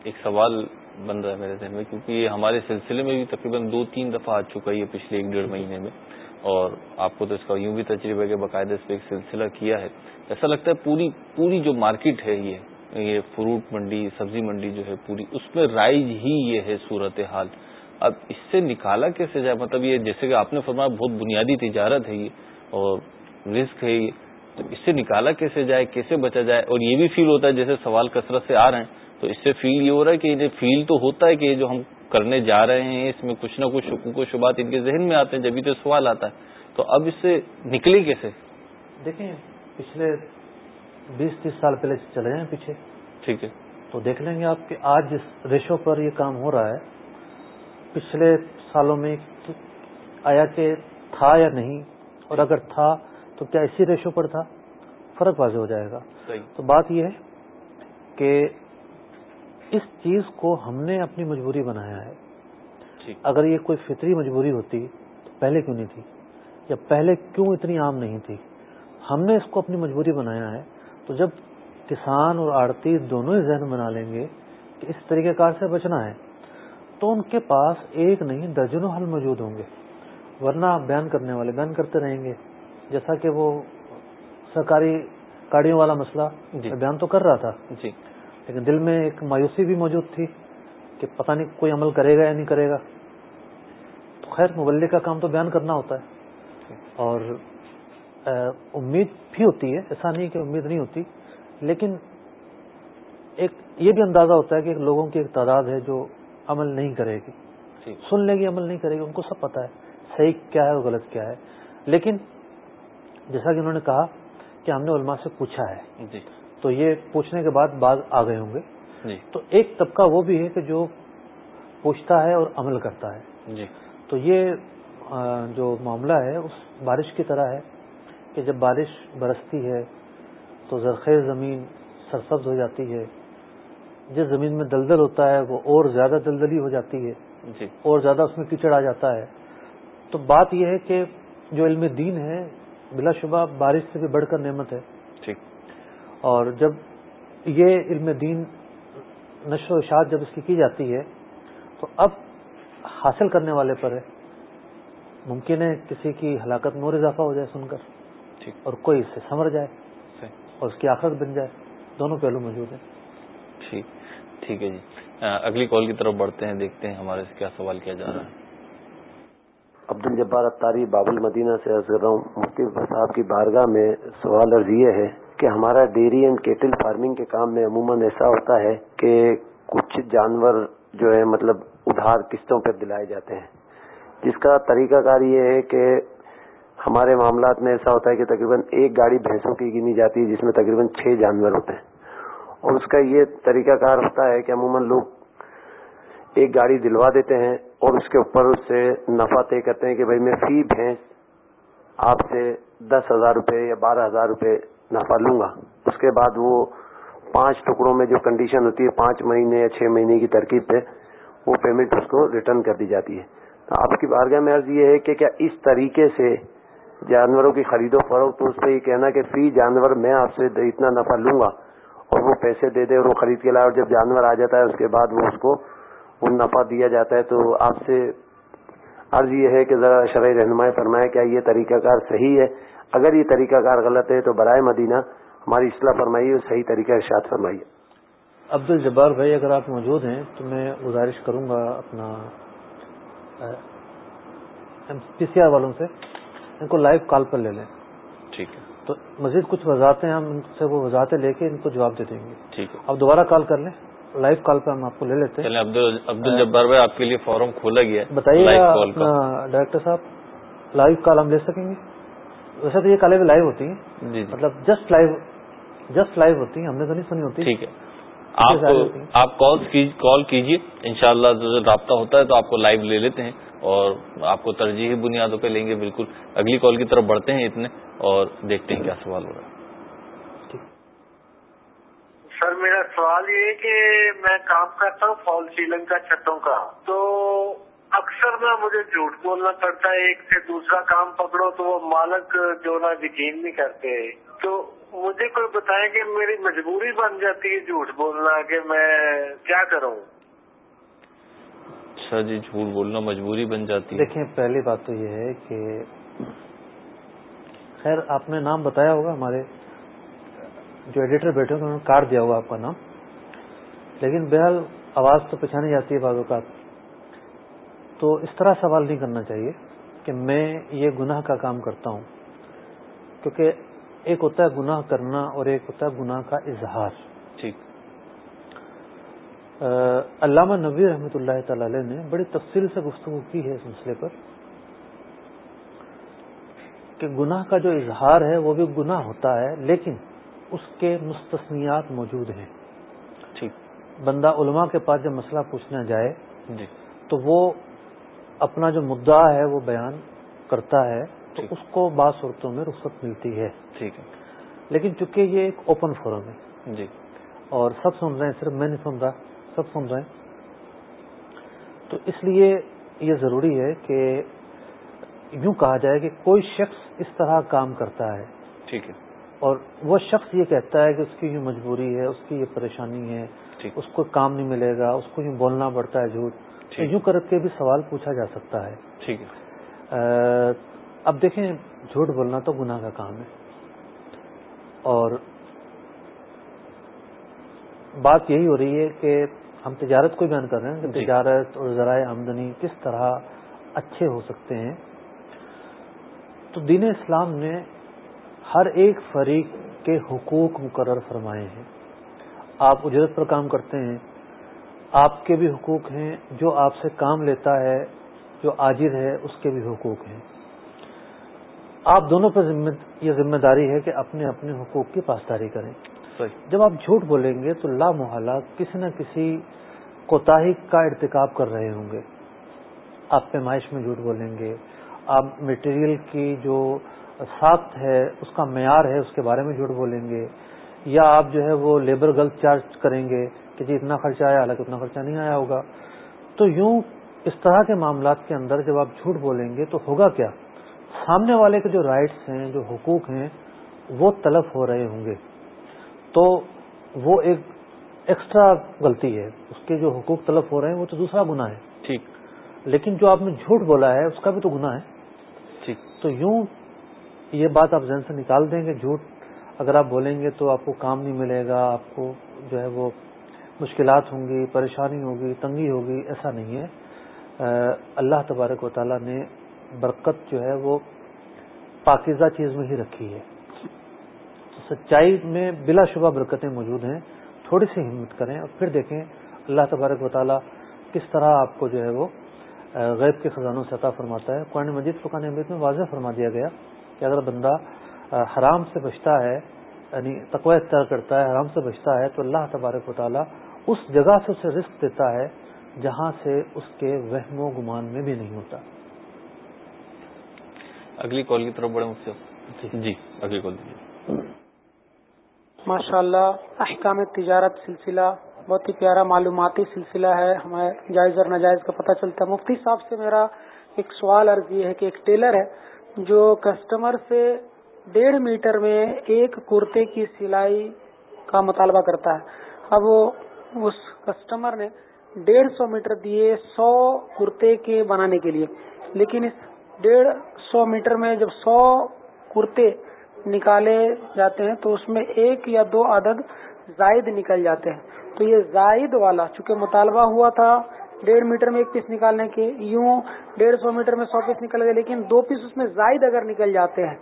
Speaker 1: ایک سوال بن رہا ہے میرے ذہن میں، کیونکہ یہ ہمارے سلسلے میں بھی تقریباً دو تین دفعہ آ چکا ہے یہ پچھلے ایک ڈیڑھ مہینے میں۔ اور آپ کو تو اس کا یوں بھی تجربہ ہے کہ باقاعدہ اس پہ ایک سلسلہ کیا ہے۔ ایسا لگتا ہے پوری پوری جو مارکیٹ ہے یہ یہ فروٹ منڈی، سبزی منڈی جو ہے پوری، اس میں رائج ہی یہ ہے صورت حال اب اس سے نکالا کیسے جائے؟ مطلب یہ جیسے کہ آپ نے فرمایا بہت بنیادی تجارت ہے یہ اور رسک ہے یہ۔ تو اس سے نکالا کیسے جائے؟ کیسے بچا جائے؟ اور یہ بھی فیل ہوتا ہے جیسے سوال کثرت سے آ رہے ہیں۔ تو اس سے فیل یہ ہو رہا ہے کہ یہ فیل تو ہوتا ہے کہ یہ جو ہم کرنے جا رہے ہیں اس میں کچھ نہ کچھ شکوک و شبات ان کے ذہن میں آتے ہیں جبھی تو سوال آتا ہے۔ تو اب اس سے نکلے کیسے؟
Speaker 3: دیکھیں پچھلے بیس تیس سال پہلے چلے ہیں پیچھے۔
Speaker 1: ٹھیک ہے۔
Speaker 3: تو دیکھ لیں گے آپ کہ آج جس ریشو پر یہ کام ہو رہا ہے پچھلے سالوں میں آیا کہ تھا یا نہیں؟ اور اگر تھا تو کیا اسی ریشو پر تھا؟ فرق واضح ہو جائے گا۔ تو بات یہ ہے کہ اس چیز کو ہم نے اپنی مجبوری بنایا ہے۔ اگر یہ کوئی فطری مجبوری ہوتی تو پہلے کیوں نہیں تھی؟ یا پہلے کیوں اتنی عام نہیں تھی؟ ہم نے اس کو اپنی مجبوری بنایا ہے۔ تو جب کسان اور آڑتی دونوں ہی ذہن بنا لیں گے کہ اس طریقہ کار سے بچنا ہے تو ان کے پاس ایک نہیں درجنوں حل موجود ہوں گے۔ ورنہ بیان کرنے والے بیان کرتے رہیں گے۔ جیسا کہ وہ سرکاری گاڑیوں والا مسئلہ جی۔ بیان تو کر رہا تھا۔ جی۔ لیکن دل میں ایک مایوسی بھی موجود تھی کہ پتہ نہیں کوئی عمل کرے گا یا نہیں کرے گا۔ تو خیر مبلک کا کام تو بیان کرنا ہوتا ہے۔ اور امید بھی ہوتی ہے ایسا نہیں کہ امید نہیں ہوتی لیکن ایک یہ بھی اندازہ ہوتا ہے کہ لوگوں کی ایک تعداد ہے جو عمل نہیں کرے گی۔ جی۔ سن لے گی عمل نہیں کرے گی ان کو سب پتا ہے صحیح کیا ہے اور غلط کیا ہے۔ لیکن جیسا کہ انہوں نے کہا کہ ہم نے علماء سے پوچھا ہے۔ جی۔ تو یہ پوچھنے کے بعد بعض آ گئے ہوں گے۔ جی۔ تو ایک طبقہ وہ بھی ہے کہ جو پوچھتا ہے اور عمل کرتا ہے۔ جی۔ تو یہ جو معاملہ ہے اس بارش کی طرح ہے کہ جب بارش برستی ہے تو زرخیز زمین سرسبز ہو جاتی ہے۔ جس زمین میں دلدل ہوتا ہے وہ اور زیادہ دلدلی ہو جاتی ہے۔ جی۔ اور زیادہ اس میں کیچڑ آ جاتا ہے۔ تو بات یہ ہے کہ جو علم دین ہے بلا شبہ بارش سے بھی بڑھ کر نعمت ہے۔ ٹھیک۔ اور جب یہ علم دین نشر و اشاعت جب اس کی کی جاتی ہے تو اب حاصل کرنے والے پر ہے ممکن ہے کسی کی ہلاکت میں اور اضافہ ہو جائے سن کر ٹھیک۔ اور کوئی اس سے سمر جائے اور اس کی آخرت بن جائے۔ دونوں پہلو موجود ہیں۔
Speaker 1: ٹھیک۔ ٹھیک ہے جی۔ اگلی کال کی طرف بڑھتے ہیں دیکھتے ہیں ہمارے سے کیا سوال کیا جا رہا ہے۔
Speaker 8: عبد الجبار اتاری باب المدینہ سے عرض کر رہا ہوں مفتی صاحب کی بارگاہ میں سوال عرض یہ ہے کہ ہمارا ڈیری اینڈ کیٹل فارمنگ کے کام میں عموماً ایسا ہوتا ہے کہ کچھ جانور جو ہے مطلب ادھار قسطوں پر دلائے جاتے ہیں۔ جس کا طریقہ کار یہ ہے کہ ہمارے معاملات میں ایسا ہوتا ہے کہ تقریباً ایک گاڑی بھینسوں کی گنی جاتی ہے جس میں تقریباً چھ جانور ہوتے ہیں۔ اور اس کا یہ طریقہ کار ہوتا ہے کہ عموماً لوگ ایک گاڑی دلوا دیتے ہیں اور اس کے اوپر اس سے نفع طے کرتے ہیں کہ بھائی میں فی بھینس آپ سے دس ہزار روپے یا بارہ ہزار روپے نفع لوں گا۔ اس کے بعد وہ پانچ ٹکڑوں میں جو کنڈیشن ہوتی ہے، پانچ مہینے یا چھ مہینے کی ترکیب پہ، وہ پیمنٹ اس کو ریٹرن کر دی جاتی ہے۔ تو آپ کی بارگاہ میں عرض یہ ہے کہ کیا اس طریقے سے جانوروں کی خرید و فروخت اس پہ یہ کہنا کہ فی جانور میں آپ سے اتنا نفع لوں گا اور وہ پیسے دے دے اور وہ خرید کے لائے اور جب جانور آ جاتا ہے، اس کے بعد وہ اس کو وہ نفع دیا جاتا ہے، تو آپ سے عرض یہ ہے کہ ذرا شرح رہنمائی فرمائے کیا یہ طریقہ کار صحیح ہے۔ اگر یہ طریقہ کار غلط ہے تو برائے مدینہ ہماری اصلاح فرمائیے اور صحیح طریقہ ارشاد فرمائیے۔
Speaker 3: عبد الجبار بھائی اگر آپ موجود ہیں تو میں گزارش کروں گا اپنا پی سی آر والوں سے ان کو لائیو کال پر لے لیں۔
Speaker 1: ٹھیک ہے۔
Speaker 3: تو مزید کچھ وضاحتیں ہم ان سے وہ وضاحتیں لے کے ان کو جواب دے دیں گے۔
Speaker 1: ٹھیک ہے۔
Speaker 3: اب دوبارہ کال کر لیں۔ لائیو کال پہ ہم آپ کو لے لیتے
Speaker 1: ہیں۔ عبد الجبار بھائی آپ کے لیے فارم کھولا گیا
Speaker 3: بتائیے ڈائریکٹر صاحب لائیو کال ہم لے سکیں گے؟ ویسے تو یہ کالیں بھی لائیو ہوتی ہیں۔ جی، جی۔ مطلب جسٹ لائیو جسٹ لائیو ہوتی ہیں ہم نے تو نہیں سنی ہوتی۔
Speaker 1: ٹھیک ہے۔ آپ کال کیجیے۔ ان شاء اللہ رابطہ ہوتا ہے تو آپ کو لائیو لے لیتے ہیں اور آپ کو ترجیحی بنیادوں پہ لیں گے بالکل۔ اگلی کال کی طرف بڑھتے ہیں اتنے اور دیکھتے ہیں کیا سوال ہو رہا ہے۔
Speaker 9: سر میرا سوال یہ ہے کہ میں کام کرتا ہوں فال سیلنگ کا چھتوں کا تو اکثر میں مجھے جھوٹ بولنا پڑتا ہے ایک سے دوسرا کام پکڑو تو وہ مالک جو نا یقین نہیں کرتے۔ تو مجھے کوئی بتائے کہ میری مجبوری بن جاتی ہے جھوٹ بولنا کہ میں کیا کروں؟
Speaker 1: اچھا جی جھوٹ بولنا مجبوری بن جاتی
Speaker 3: ہے۔ دیکھیں پہلی بات تو یہ ہے کہ خیر آپ نے نام بتایا ہوگا ہمارے جو ایڈیٹر بیٹھے انہوں نے کاٹ دیا ہوا آپ کا نام۔ لیکن بہرحال آواز تو پہچانی جاتی ہے بعض اوقات۔ تو اس طرح سوال نہیں کرنا چاہیے کہ میں یہ گناہ کا کام کرتا ہوں کیونکہ ایک ہوتا ہے گناہ کرنا اور ایک ہوتا ہے گناہ کا اظہار۔
Speaker 1: ٹھیک۔
Speaker 3: علامہ نبی رحمۃ اللہ تعالی علیہ نے بڑی تفصیل سے گفتگو کی ہے اس مسئلے پر کہ گناہ کا جو اظہار ہے وہ بھی گناہ ہوتا ہے لیکن اس کے مستثنیات موجود ہیں۔
Speaker 1: ٹھیک
Speaker 3: بندہ علماء کے پاس جب مسئلہ پوچھنا جائے
Speaker 1: جی۔
Speaker 3: تو وہ اپنا جو مدعا ہے وہ بیان کرتا ہے تو۔ اس کو بعض صورتوں میں رخصت ملتی ہے۔
Speaker 1: ٹھیک ہے۔
Speaker 3: لیکن چونکہ یہ ایک اوپن فورم ہے۔
Speaker 1: جی۔
Speaker 3: اور سب سن رہے ہیں صرف میں نہیں سن رہا سب سن رہے ہیں۔ تو اس لیے یہ ضروری ہے کہ یوں کہا جائے کہ کوئی شخص اس طرح کام کرتا ہے۔
Speaker 1: ٹھیک ہے۔
Speaker 3: اور وہ شخص یہ کہتا ہے کہ اس کی یوں مجبوری ہے اس کی یہ پریشانی ہے اس کو کام نہیں ملے گا اس کو یوں بولنا پڑتا ہے جھوٹ۔ یوں کر کے بھی سوال پوچھا جا سکتا ہے۔
Speaker 1: ٹھیک ہے۔
Speaker 3: اب دیکھیں جھوٹ بولنا تو گناہ کا کام ہے۔ اور بات یہی ہو رہی ہے کہ ہم تجارت کو بیان کر رہے ہیں کہ
Speaker 1: جی۔
Speaker 3: تجارت اور ذرائع آمدنی کس طرح اچھے ہو سکتے ہیں۔ تو دین اسلام نے ہر ایک فریق کے حقوق مقرر فرمائے ہیں۔ آپ اجرت پر کام کرتے ہیں۔ آپ کے بھی حقوق ہیں جو آپ سے کام لیتا ہے جو آجر ہے اس کے بھی حقوق ہیں۔ آپ دونوں پر یہ ذمہ داری ہے کہ اپنے اپنے حقوق کی پاسداری کریں۔ جب آپ جھوٹ بولیں گے تو لا محالہ کسی نہ کسی کوتاہی کا ارتکاب کر رہے ہوں گے۔ آپ پیمائش میں جھوٹ بولیں گے۔ آپ مٹیریل کی جو ساخت ہے اس کا معیار ہے اس کے بارے میں جھوٹ بولیں گے۔ یا آپ جو ہے وہ لیبر غلط چارج کریں گے کہ جی اتنا خرچہ آیا حالانکہ اتنا خرچہ نہیں آیا ہوگا۔ تو یوں اس طرح کے معاملات کے اندر جب آپ جھوٹ بولیں گے تو ہوگا کیا؟ سامنے والے کے جو رائٹس ہیں جو حقوق ہیں وہ تلف ہو رہے ہوں گے۔ تو وہ ایک ایکسٹرا غلطی ہے۔ اس کے جو حقوق تلف ہو رہے ہیں وہ تو دوسرا گناہ ہے۔
Speaker 1: ٹھیک۔
Speaker 3: لیکن جو آپ نے جھوٹ بولا ہے اس کا بھی تو گناہ ہے۔
Speaker 1: ٹھیک۔
Speaker 3: تو یوں یہ بات آپ ذہن سے نکال دیں کہ جھوٹ اگر آپ بولیں گے تو آپ کو کام نہیں ملے گا، آپ کو جو ہے وہ مشکلات ہوں گی، پریشانی ہوگی، تنگی ہوگی، ایسا نہیں ہے۔ اللہ تبارک و تعالیٰ نے برکت جو ہے وہ پاکیزہ چیز میں ہی رکھی ہے۔ سچائی میں بلا شبہ برکتیں موجود ہیں۔ تھوڑی سی ہمت کریں اور پھر دیکھیں اللہ تبارک و تعالیٰ کس طرح آپ کو جو ہے وہ غیب کے خزانوں سے عطا فرماتا ہے۔ قرآن مجید فقان احمد میں واضح فرما دیا گیا۔ کہ اگر بندہ حرام سے بچتا ہے یعنی تقوی اختیار کرتا ہے حرام سے بچتا ہے تو اللہ تبارک و تعالیٰ اس جگہ سے اسے رزق دیتا ہے جہاں سے اس کے وہم و گمان میں بھی نہیں ہوتا۔
Speaker 1: اگلی کال کی طرف بڑے مفتی جی۔ اگلی کال دیجیے۔
Speaker 10: ماشاء اللہ احکام تجارت سلسلہ بہت ہی پیارا معلوماتی سلسلہ ہے۔ ہمیں جائز اور ناجائز کا پتہ چلتا ہے۔ مفتی صاحب سے میرا ایک سوال عرض یہ ہے کہ ایک ٹیلر ہے۔ جو کسٹمر سے ڈیڑھ میٹر میں ایک کرتے کی سلائی کا مطالبہ کرتا ہے۔ اب اس کسٹمر نے ڈیڑھ سو میٹر دیے سو کرتے کے بنانے کے لیے۔ لیکن اس ڈیڑھ سو میٹر میں جب سو کرتے نکالے جاتے ہیں تو اس میں ایک یا دو عدد زائد نکل جاتے ہیں۔ تو یہ زائد والا چونکہ مطالبہ ہوا تھا ڈیڑھ میٹر میں ایک پیس نکالنے کے یوں ڈیڑھ سو میٹر میں سو پیس نکل گئے لیکن دو پیس اس میں زائد اگر نکل جاتے ہیں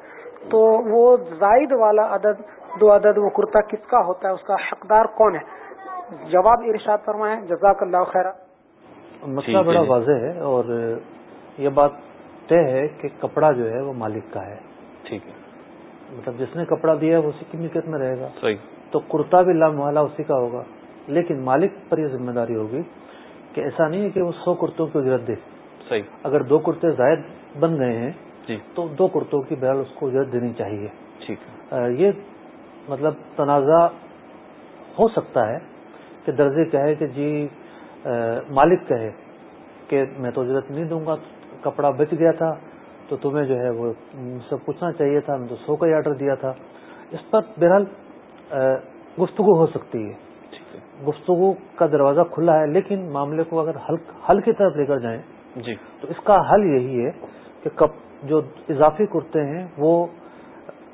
Speaker 10: تو وہ زائد والا عدد دو عدد وہ کرتا کس کا ہوتا ہے اس کا حقدار کون ہے؟ جواب ارشاد فرمائیں جزاک اللہ خیر۔
Speaker 3: مسئلہ بڑا واضح ہے اور یہ بات طے ہے کہ کپڑا جو ہے وہ مالک کا ہے۔
Speaker 1: ٹھیک ہے۔
Speaker 3: مطلب جس نے کپڑا دیا ہے وہ اسی کی ملکیت میں رہے گا۔
Speaker 1: صحیح۔
Speaker 3: تو کرتا بھی لامحالہ اسی کا ہوگا لیکن مالک پر یہ ذمہ داری ہوگی کہ ایسا نہیں ہے کہ وہ سو کرتوں کی اجرت دے۔
Speaker 1: صحیح۔
Speaker 3: اگر دو کرتے زائد بن گئے ہیں
Speaker 1: جی۔
Speaker 3: تو دو کرتوں کی بہرحال اس کو اجرت دینی چاہیے۔
Speaker 1: ٹھیک۔
Speaker 3: یہ مطلب تنازع ہو سکتا ہے کہ درجے کہے کہ جی مالک کہے کہ میں تو اجرت نہیں دوں گا کپڑا بچ گیا تھا تو تمہیں جو ہے وہ سب پوچھنا چاہیے تھا میں تو سو کا ہی آرڈر دیا تھا۔ اس پر بہرحال گفتگو ہو سکتی ہے۔ گفتگو کا دروازہ کھلا ہے لیکن معاملے کو اگر حل کی طرف لے کر جائیں
Speaker 1: جی۔
Speaker 3: تو اس کا حل یہی ہے کہ کب جو اضافی کرتے ہیں وہ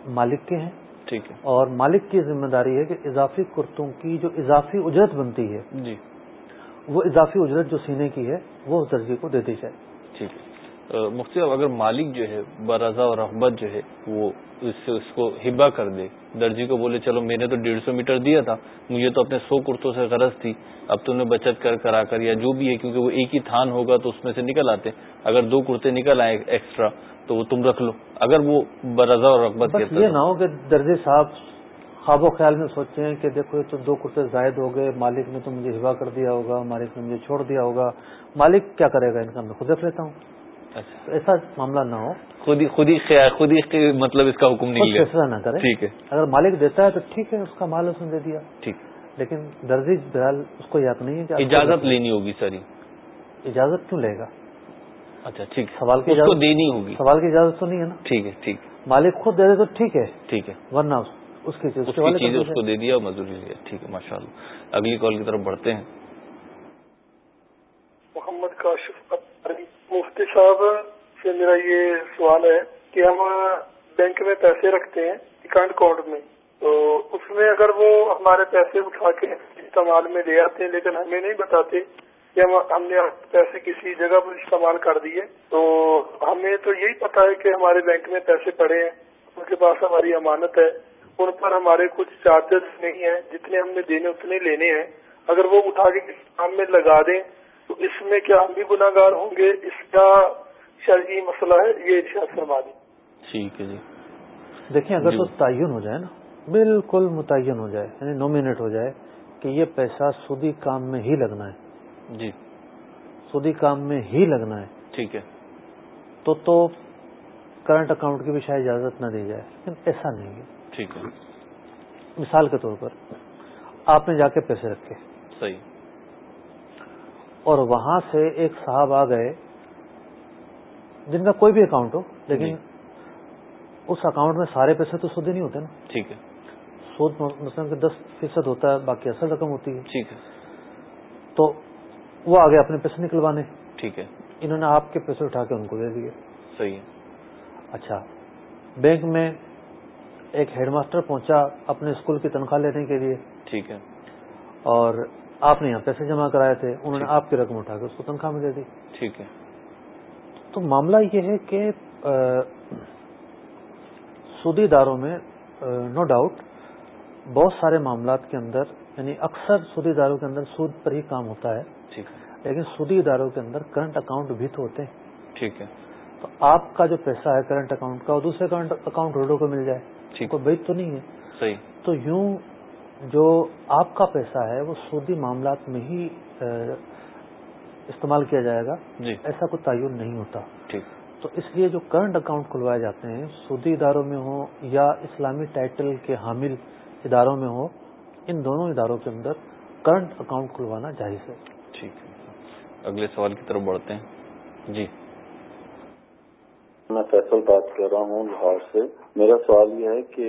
Speaker 3: مالک کے ہیں۔
Speaker 1: ٹھیک ہے۔
Speaker 3: اور مالک کی ذمہ داری ہے کہ اضافی کرتوں کی جو اضافی اجرت بنتی ہے
Speaker 1: جی۔
Speaker 3: وہ اضافی اجرت جو سینے کی ہے وہ اس درجے کو دے دی جائے۔
Speaker 1: مفتی صاحب اگر مالک جو ہے برضا اور رغبت جو ہے وہ اس سے اس کو ہبا کر دے درجی کو بولے چلو میں نے تو ڈیڑھ سو میٹر دیا تھا مجھے تو اپنے سو کرتوں سے غرض تھی اب تم نے بچت کر کرا کر یا جو بھی ہے کیونکہ وہ ایک ہی تھان ہوگا تو اس میں سے نکل آتے۔ اگر دو کرتے نکل آئے ایکسٹرا تو وہ تم رکھ لو۔ اگر وہ برضا اور رغبت
Speaker 3: یہ نہ ہو کہ درجی صاحب خواب و خیال میں سوچتے ہیں کہ دیکھو تو دو کرتے زائد ہو گئے مالک نے تو مجھے ہوا کر دیا ہوگا مالک نے مجھے چھوڑ دیا ہوگا۔ مالک کیا کرے گا؟ ان کا میں خود رکھ لیتا ہوں۔ ایسا معاملہ نہ ہو۔
Speaker 1: خود ہی خود ہی خود ہی مطلب اس کا حکم نہیں
Speaker 3: فیصلہ نہ کرے
Speaker 1: ٹھیک ہے۔
Speaker 3: اگر مالک دیتا ہے تو ٹھیک ہے اس کا مال اس نے دے دیا۔
Speaker 1: ٹھیک۔
Speaker 3: لیکن درجی بہرحال اس کو یاد نہیں ہے
Speaker 1: کہ اجازت لینی ہوگی سر
Speaker 3: اجازت کیوں لے گا؟
Speaker 1: اچھا ٹھیک۔
Speaker 3: سوال کی
Speaker 1: اجازت دینی ہوگی۔
Speaker 3: سوال کی اجازت تو نہیں ہے نا؟
Speaker 1: ٹھیک ہے ٹھیک۔
Speaker 3: مالک خود دے دے تو ٹھیک ہے۔
Speaker 1: ٹھیک ہے۔
Speaker 3: ورنہ اس کی
Speaker 1: چیز اس کو دے دیا مزدوری لیا۔ ٹھیک ہے ماشاء اللہ اگلی کال کی طرف بڑھتے ہیں۔
Speaker 5: محمد کاشف مفتی صاحب، سے میرا یہ سوال ہے کہ ہم بینک میں پیسے رکھتے ہیں اکاؤنٹ اکاؤنٹ میں، تو اس میں اگر وہ ہمارے پیسے اٹھا کے استعمال میں لے آتے ہیں، لیکن ہمیں نہیں بتاتے کہ ہم نے پیسے کسی جگہ پر استعمال کر دیے، تو ہمیں تو یہی پتا ہے کہ ہمارے بینک میں پیسے پڑے ہیں، ان کے پاس ہماری امانت ہے، ان پر ہمارے کچھ چارجز نہیں ہیں، جتنے ہم نے دینے، اتنے لینے ہیں۔ اگر وہ اٹھا کے کسی کام میں لگا دیں تو اس میں کیا ہم بھی گناگار ہوں گے؟ اس کا شرعی مسئلہ ہے یہ ارشاد فرما دیں۔
Speaker 1: ٹھیک ہے جی۔
Speaker 3: دیکھیں اگر جی۔ تو تعین ہو جائے نا بالکل متعین ہو جائے یعنی نومینیٹ ہو جائے کہ یہ پیسہ سودی کام میں ہی لگنا ہے۔
Speaker 1: جی۔
Speaker 3: سودی کام میں ہی لگنا ہے۔
Speaker 1: ٹھیک ہے۔
Speaker 3: تو تو کرنٹ اکاؤنٹ کی بھی شاید اجازت نہ دی جائے لیکن ایسا نہیں ہے۔
Speaker 1: ٹھیک ہے۔
Speaker 3: مثال کے طور پر آپ نے جا کے پیسے رکھے۔
Speaker 1: صحیح۔
Speaker 3: اور وہاں سے ایک صاحب آ گئے جن کا کوئی بھی اکاؤنٹ ہو لیکن جی۔ اس اکاؤنٹ میں سارے پیسے تو سودی نہیں ہوتے نا۔
Speaker 1: ٹھیک ہے۔
Speaker 3: سود مثلاً دس فیصد ہوتا ہے باقی اصل رقم ہوتی ہے۔
Speaker 1: ٹھیک ہے۔
Speaker 3: تو وہ آگے اپنے پیسے نکلوانے۔
Speaker 1: ٹھیک ہے۔
Speaker 3: انہوں نے آپ کے پیسے اٹھا کے ان کو دے دیے۔
Speaker 1: صحیح ہے۔
Speaker 3: اچھا۔ بینک میں ایک ہیڈ ماسٹر پہنچا اپنے اسکول کی تنخواہ لینے کے لیے۔
Speaker 1: ٹھیک ہے۔
Speaker 3: اور آپ نے یہاں پیسے جمع کرائے تھے انہوں نے آپ کی رقم اٹھا کے اس کو تنخواہ میں دے دی۔
Speaker 1: ٹھیک ہے۔
Speaker 3: تو معاملہ یہ ہے کہ سودی اداروں میں نو ڈاؤٹ بہت سارے معاملات کے اندر یعنی اکثر سودی اداروں کے اندر سود پر ہی کام ہوتا ہے۔ لیکن سودی اداروں کے اندر کرنٹ اکاؤنٹ بھی تو ہوتے ہیں۔
Speaker 1: ٹھیک ہے۔
Speaker 3: تو آپ کا جو پیسہ ہے کرنٹ اکاؤنٹ کا وہ دوسرے کرنٹ اکاؤنٹ ہولڈر کو مل جائے۔ کوئی بیچ تو نہیں ہے۔
Speaker 1: صحیح۔
Speaker 3: تو یوں جو آپ کا پیسہ ہے وہ سودی معاملات میں ہی استعمال کیا جائے گا۔
Speaker 1: جی۔
Speaker 3: ایسا کوئی تعین نہیں ہوتا۔
Speaker 1: ٹھیک۔
Speaker 3: تو اس لیے جو کرنٹ اکاؤنٹ کھلوائے جاتے ہیں سودی اداروں میں ہوں یا اسلامی ٹائٹل کے حامل اداروں میں ہوں ان دونوں اداروں کے اندر کرنٹ اکاؤنٹ کھلوانا جائز ہے۔
Speaker 1: ٹھیک ہے۔ اگلے سوال کی طرف بڑھتے ہیں۔ جی۔
Speaker 11: میں فیصل بات کر رہا ہوں لاہور سے۔ میرا سوال یہ ہے کہ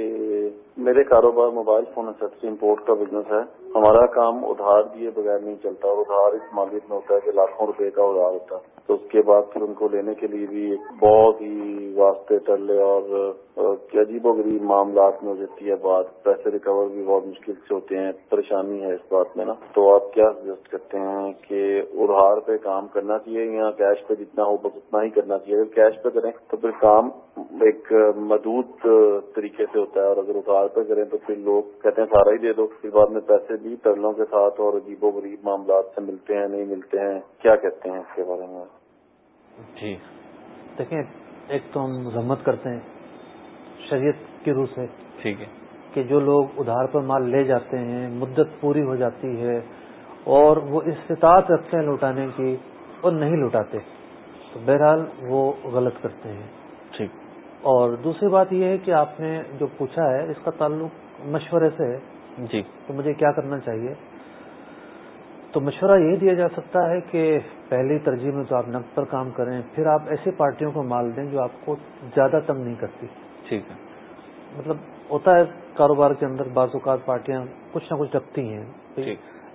Speaker 11: میرے کاروبار موبائل فون ایکسری امپورٹ کا بزنس ہے۔ ہمارا کام ادھار دیے بغیر نہیں چلتا ادھار اس مارکیٹ میں ہوتا ہے کہ لاکھوں روپے کا ادھار ہوتا ہے۔ تو اس کے بعد پھر ان کو لینے کے لیے بھی بہت ہی واسطے ٹلے اور عجیب و غریب معاملات میں ہو جاتی ہے، بات پیسے ریکور بھی بہت مشکل سے ہوتے ہیں، پریشانی ہے اس بات میں نا۔ تو آپ کیا سجیسٹ کرتے ہیں کہ ادھار پہ کام کرنا چاہیے یا کیش پہ جتنا ہو بس اتنا ہی کرنا چاہیے؟ اگر کیش پہ کریں تو پھر کام ایک مدود طریقے سے ہوتا ہے اور اگر ادھار پہ کریں تو پھر لوگ کہتے ہیں سارا ہی دے دو۔ پھر بعد میں پیسے بھی ترلوں کے ساتھ اور عجیب و غریب معاملات سے ملتے ہیں، نہیں ملتے ہیں۔ کیا کہتے ہیں اس کے بارے میں؟
Speaker 1: جی۔
Speaker 3: دیکھیں، ایک تو ہم مذمت کرتے ہیں شریعت کی روح سے
Speaker 1: ٹھیک ہے۔
Speaker 3: کہ جو لوگ ادھار پر مال لے جاتے ہیں مدت پوری ہو جاتی ہے اور وہ استطاعت رکھتے ہیں لوٹانے کی اور نہیں لوٹاتے تو بہرحال وہ غلط کرتے ہیں۔
Speaker 1: ٹھیک۔
Speaker 3: اور دوسری بات یہ ہے کہ آپ نے جو پوچھا ہے اس کا تعلق مشورے سے ہے۔
Speaker 1: جی۔
Speaker 3: تو مجھے کیا کرنا چاہیے؟ تو مشورہ یہ دیا جا سکتا ہے کہ پہلی ترجیح میں تو آپ نقد پر کام کریں پھر آپ ایسی پارٹیوں کو مال دیں جو آپ کو زیادہ تنگ نہیں کرتی۔
Speaker 1: ٹھیک ہے۔
Speaker 3: مطلب ہوتا ہے کاروبار کے اندر بعض اوقات پارٹیاں کچھ نہ کچھ رکھتی ہیں۔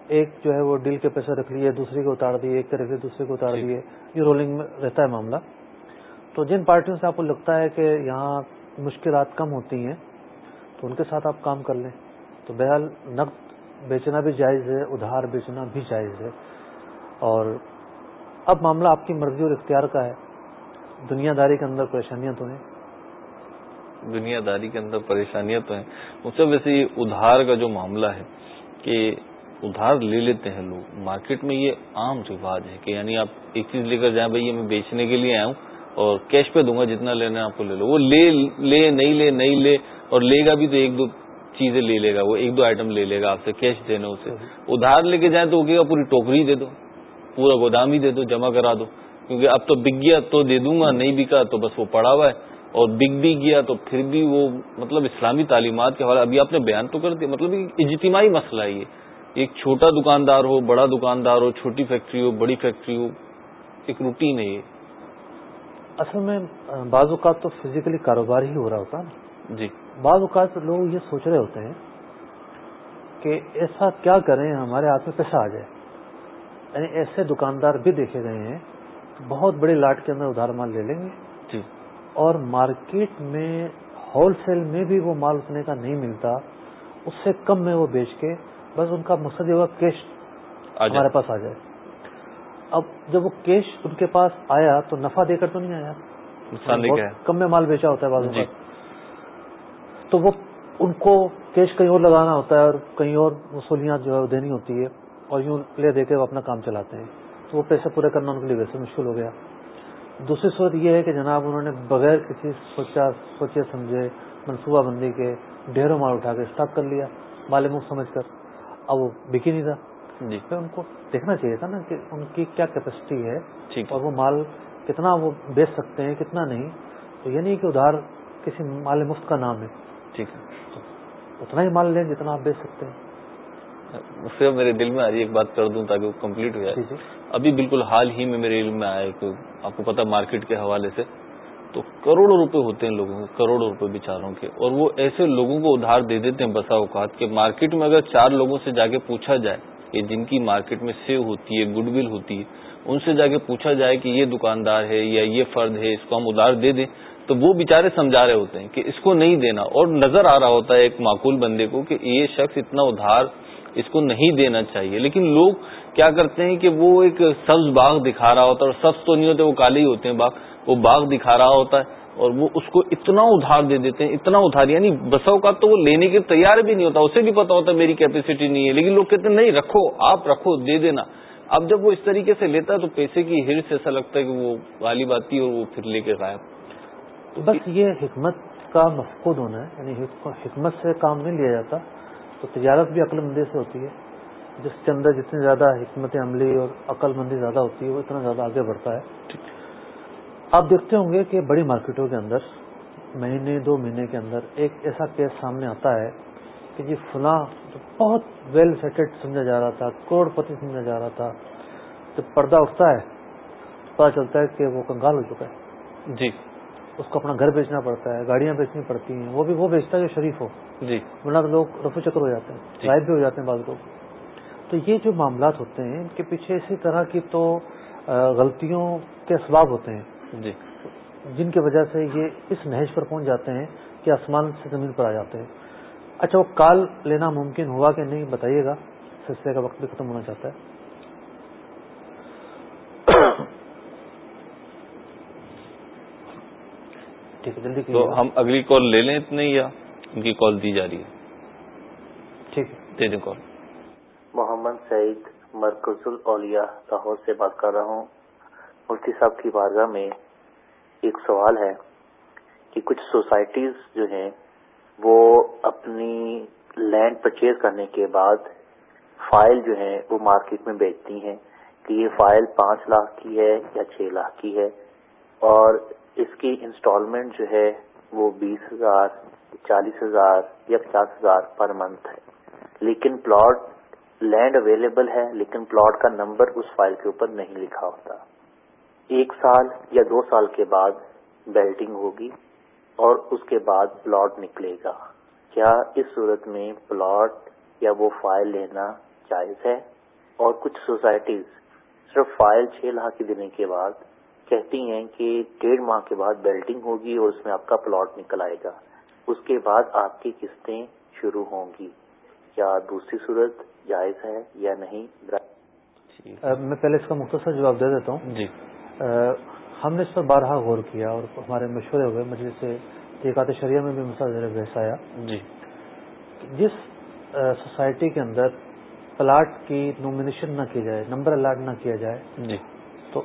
Speaker 3: ایک جو ہے وہ ڈیل کے پیسے رکھ لیے دوسرے کو اتار دیے ایک رکھ لیے دوسرے کو اتار دیے یہ رولنگ میں رہتا ہے معاملہ۔ تو جن پارٹیوں سے آپ کو لگتا ہے کہ یہاں مشکلات کم ہوتی ہیں تو ان کے ساتھ آپ کام کر لیں۔ تو بہرحال نقد بیچنا بھی جائز ہے ادھار بیچنا بھی جائز ہے۔ اور اب معاملہ آپ کی مرضی اور اختیار کا ہے۔ دنیا داری کے اندر پریشانیاں تو ہیں۔
Speaker 1: دنیا داری کے اندر پریشانیاں تو ہیں۔ اس سے ویسے یہ ادھار کا جو معاملہ ہے کہ ادھار لے لیتے ہیں لوگ، مارکیٹ میں یہ عام رواج ہے کہ یعنی آپ ایک چیز لے کر جائیں، بھائی یہ میں بیچنے کے لیے آیا ہوں اور کیش پہ دوں گا، جتنا لینا ہے آپ کو لے لو۔ وہ لے لے، نہیں لے نہیں لے اور لے گا بھی تو ایک دو چیزیں لے لے گا، وہ ایک دو آئٹم لے لے گا، آپ سے کیش دینے اسے۔ ادھار لے کے جائیں تو وہ کہے گا پوری ٹوکری دے دو، پورا گودام ہی دے دو، جمع کرا دو۔ کیونکہ اب تو بک گیا تو دے دوں گا، نہیں بکا تو بس وہ پڑا ہوا ہے۔ اور بک بھی گیا تو پھر بھی وہ مطلب اسلامی تعلیمات کے حوالے ابھی آپ نے بیان تو کر دیا مطلب اجتماعی مسئلہ ہے یہ۔ ایک چھوٹا دکاندار ہو بڑا دکاندار ہو چھوٹی فیکٹری ہو بڑی فیکٹری ہو ایک روٹین ہے یہ۔
Speaker 3: اصل میں بعض اوقات تو فزیکلی کاروبار ہی ہو رہا ہوتا
Speaker 1: ہے جی۔
Speaker 3: بعض اوقات لوگ یہ سوچ رہے ہوتے ہیں کہ ایسا کیا کریں ہمارے ہاتھ میں پیسہ آ جائے۔ یعنی ایسے دکاندار بھی دیکھے گئے ہیں بہت بڑے لاٹ کے اندر ادھار مال لے لیں گے۔ اور مارکیٹ میں ہول سیل میں بھی وہ مال اتنے کا نہیں ملتا اس سے کم میں وہ بیچ کے بس ان کا مقصد یہ ہوا کیش ہمارے پاس آ جائے۔ اب جب وہ کیش ان کے پاس آیا تو نفع دے کر تو نہیں آیا۔ کم میں مال بیچا ہوتا ہے بازو جی۔ تو وہ ان کو کیش کہیں اور لگانا ہوتا ہے اور کہیں اور وصولیاں جو ہے دینی ہوتی ہے اور یوں لے دے کے وہ اپنا کام چلاتے ہیں۔ تو وہ پیسے پورے کرنا ان کے لیے ویسے مشکل ہو گیا۔ دوسری صورت یہ ہے کہ جناب انہوں نے بغیر کسی سوچا سوچے سمجھے منصوبہ بندی کے ڈھیروں مال اٹھا کے اسٹاک کر لیا مال مفت سمجھ کر۔ اب وہ بک ہی نہیں تھا۔
Speaker 1: جی۔
Speaker 3: ان کو دیکھنا چاہیے تھا نا کہ ان کی کیا کیپیسٹی ہے اور وہ مال کتنا وہ بیچ سکتے ہیں کتنا نہیں۔ تو یہ نہیں کہ ادھار کسی مال مفت کا نام ہے۔
Speaker 1: ٹھیک ہے۔
Speaker 3: اتنا ہی مال لیں جتنا آپ بیچ سکتے ہیں۔
Speaker 1: سے میرے دل میں آ رہی ایک بات کر دوں تاکہ وہ کمپلیٹ ہو جائے۔ ابھی بالکل حال ہی میں میرے علم میں آیا کہ آپ کو پتا مارکیٹ کے حوالے سے تو کروڑوں روپے ہوتے ہیں لوگوں کے کروڑوں روپے بیچاروں کے۔ اور وہ ایسے لوگوں کو ادھار دے دیتے ہیں بسا اوقات کہ مارکیٹ میں اگر چار لوگوں سے جا کے پوچھا جائے کہ جن کی مارکیٹ میں سیو ہوتی ہے گڈ ول ہوتی ہے ان سے جا کے پوچھا جائے کہ یہ دکاندار ہے یا یہ فرد ہے اس کو ہم ادھار دے دیں تو وہ بےچارے سمجھا رہے ہوتے ہیں کہ اس کو نہیں دینا۔ اور نظر آ رہا ہوتا ہے ایک معقول بندے کو کہ یہ شخص اتنا ادھار اس کو نہیں دینا چاہیے۔ لیکن لوگ کیا کرتے ہیں کہ وہ ایک سبز باغ دکھا رہا ہوتا ہے اور سبز تو نہیں ہوتے، وہ کالے ہی ہوتے ہیں باغ۔ وہ باغ دکھا رہا ہوتا ہے اور وہ اس کو اتنا ادھار دے دیتے ہیں، اتنا ادھار یعنی بسوں کا تو وہ لینے کے تیار بھی نہیں ہوتا، اسے بھی پتا ہوتا ہے میری کیپیسٹی نہیں ہے۔ لیکن لوگ کہتے ہیں، نہیں، رکھو، آپ رکھو، دے دینا۔ اب جب وہ اس طریقے سے لیتا ہے تو پیسے کی ہر سے ایسا لگتا ہے کہ وہ غالب آتی ہے اور وہ پھر لے کے غائب۔
Speaker 3: بس یہ حکمت کا مفقود ہونا ہے یعنی حکمت سے کام نہیں لیا جاتا۔ تو تجارت بھی عقل مندی سے ہوتی ہے۔ جس کے اندر جتنی زیادہ حکمت عملی اور عقل مندی زیادہ ہوتی ہے وہ اتنا زیادہ آگے بڑھتا ہے۔ آپ دیکھتے ہوں گے کہ بڑی مارکیٹوں کے اندر مہینے دو مہینے کے اندر ایک ایسا کیس سامنے آتا ہے کہ جی فلاں بہت ویل سیٹڈ سمجھا جا رہا تھا کروڑ پتی سمجھا جا رہا تھا جب پردہ اٹھتا ہے پتا چلتا ہے کہ وہ کنگال ہو چکا ہے۔
Speaker 1: جی۔
Speaker 3: اس کو اپنا گھر بیچنا پڑتا ہے گاڑیاں بیچنی پڑتی ہیں وہ بھی وہ بیچتا ہے جو شریف ہو۔
Speaker 1: جی۔
Speaker 3: ورنہ تو لوگ رفو چکر ہو جاتے ہیں
Speaker 1: جی۔
Speaker 3: غائب بھی ہو جاتے ہیں بعض لوگ۔ تو یہ جو معاملات ہوتے ہیں ان کے پیچھے اسی طرح کی تو غلطیوں کے اسباب ہوتے ہیں۔
Speaker 1: جی۔
Speaker 3: جن کی وجہ سے یہ اس نہج پر پہنچ جاتے ہیں کہ آسمان سے زمین پر آ جاتے ہیں۔ اچھا وہ کال لینا ممکن ہوا کہ نہیں بتائیے گا۔ سلسلے کا وقت بھی ختم ہونا چاہتا ہے۔ ٹھیک ہے جلدی
Speaker 1: تو ہم اگلی کال لے لیں اتنے یا؟ ان کی کال دی جا رہی ہے۔
Speaker 3: ٹھیک
Speaker 1: دے دیں کال
Speaker 12: محمد سعید مرکز الاولیاء لاہور سے بات کر رہا ہوں۔ مفتی صاحب کی بارگاہ میں ایک سوال ہے کہ کچھ سوسائٹیز جو ہیں وہ اپنی لینڈ پرچیز کرنے کے بعد فائل جو ہے وہ مارکیٹ میں بیچتی ہیں کہ یہ فائل پانچ لاکھ کی ہے یا چھ لاکھ کی ہے اور اس کی انسٹالمنٹ جو ہے وہ بیس ہزار چالیس ہزار یا پچاس ہزار پر منتھ ہے۔ لیکن پلاٹ لینڈ اویلیبل ہے، لیکن پلاٹ کا نمبر اس فائل کے اوپر نہیں لکھا ہوتا۔ ایک سال یا دو سال کے بعد بیلٹنگ ہوگی اور اس کے بعد پلاٹ نکلے گا۔ کیا اس صورت میں پلاٹ یا وہ فائل لینا جائز ہے؟ اور کچھ سوسائٹیز صرف فائل چھ لاکھ دینے کے بعد کہتی ہیں کہ ڈیڑھ ماہ کے بعد بیلٹنگ ہوگی اور اس میں آپ کا پلاٹ نکل آئے گا۔ اس کے بعد آپ کی قسطیں شروع ہوں گی۔ کیا دوسری صورت جائز ہے یا نہیں؟
Speaker 3: میں پہلے اس کا مختصر جواب دے دیتا ہوں۔
Speaker 1: جی۔
Speaker 3: ہم نے اس پر بارہا غور کیا اور ہمارے مشورے ہوئے۔ مجلس سے ایک شریعہ میں بھی مسئلہ بحث آیا۔
Speaker 1: جی۔
Speaker 3: جس سوسائٹی کے اندر پلاٹ کی نومینیشن نہ کی جائے نمبر الاٹ نہ کیا جائے
Speaker 1: جی۔
Speaker 3: تو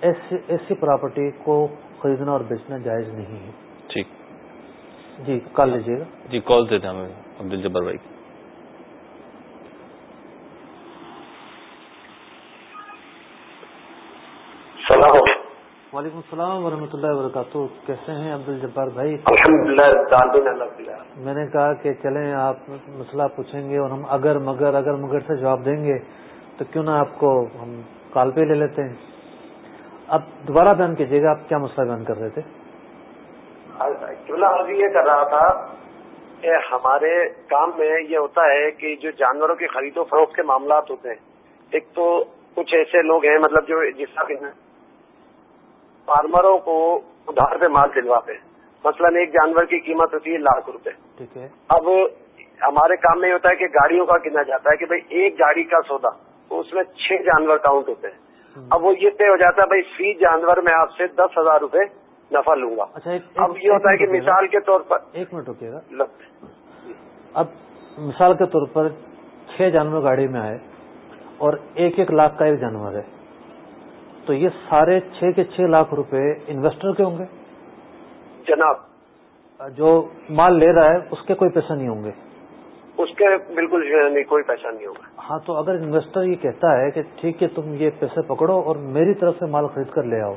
Speaker 3: ایسی ایسی پراپرٹی کو خریدنا اور بیچنا جائز نہیں ہے۔ جی کال لیجیے گا۔
Speaker 1: جی کال دیتے ہمیں عبد الجبر بھائی۔
Speaker 3: وعلیکم السلام ورحمۃ اللہ وبرکاتہ۔ کیسے ہیں عبد الجبار بھائی؟
Speaker 13: الحمد للہ
Speaker 3: میں نے کہا کہ چلیں آپ مسئلہ پوچھیں گے اور ہم اگر مگر اگر مگر سے جواب دیں گے تو کیوں نہ آپ کو ہم کال پہ لے لیتے ہیں۔ اب دوبارہ بیان کیجیے گا آپ کیا مسئلہ بیان کر رہے تھے؟
Speaker 13: کیوں نہ یہ کر رہا تھا کہ ہمارے کام میں یہ ہوتا ہے کہ جو جانوروں کی خرید و فروخت کے معاملات ہوتے ہیں ایک تو کچھ ایسے لوگ ہیں مطلب جو جس کا فارمروں کو ادھار پہ مال دلواتے ہیں۔ مثلا ایک جانور کی قیمت ہوتی ہے لاکھ روپے۔ اب ہمارے کام میں یہ ہوتا ہے کہ گاڑیوں کا گنا جاتا ہے کہ بھائی ایک گاڑی کا سودا تو اس میں چھ جانور کاؤنٹ ہوتے ہیں۔ اب وہ یہ طے ہو جاتا ہے بھائی فی جانور میں آپ سے دس ہزار روپے نفع لوں گا۔
Speaker 3: اچھا
Speaker 13: اب یہ ہوتا ہے کہ مثال کے طور پر
Speaker 3: ایک منٹ رکیے گا۔ اب مثال کے طور پر چھ جانور گاڑی میں آئے اور ایک ایک لاکھ کا ایک جانور ہے۔ تو یہ سارے چھ کے چھ لاکھ روپے انویسٹر کے ہوں گے؟
Speaker 13: جناب۔
Speaker 3: جو مال لے رہا ہے اس کے کوئی پیسہ نہیں ہوں گے۔
Speaker 13: اس کے بالکل نہیں کوئی پیسہ نہیں ہوگا۔
Speaker 3: ہاں تو اگر انویسٹر یہ کہتا ہے کہ ٹھیک ہے تم یہ پیسے پکڑو اور میری طرف سے مال خرید کر لے آؤ۔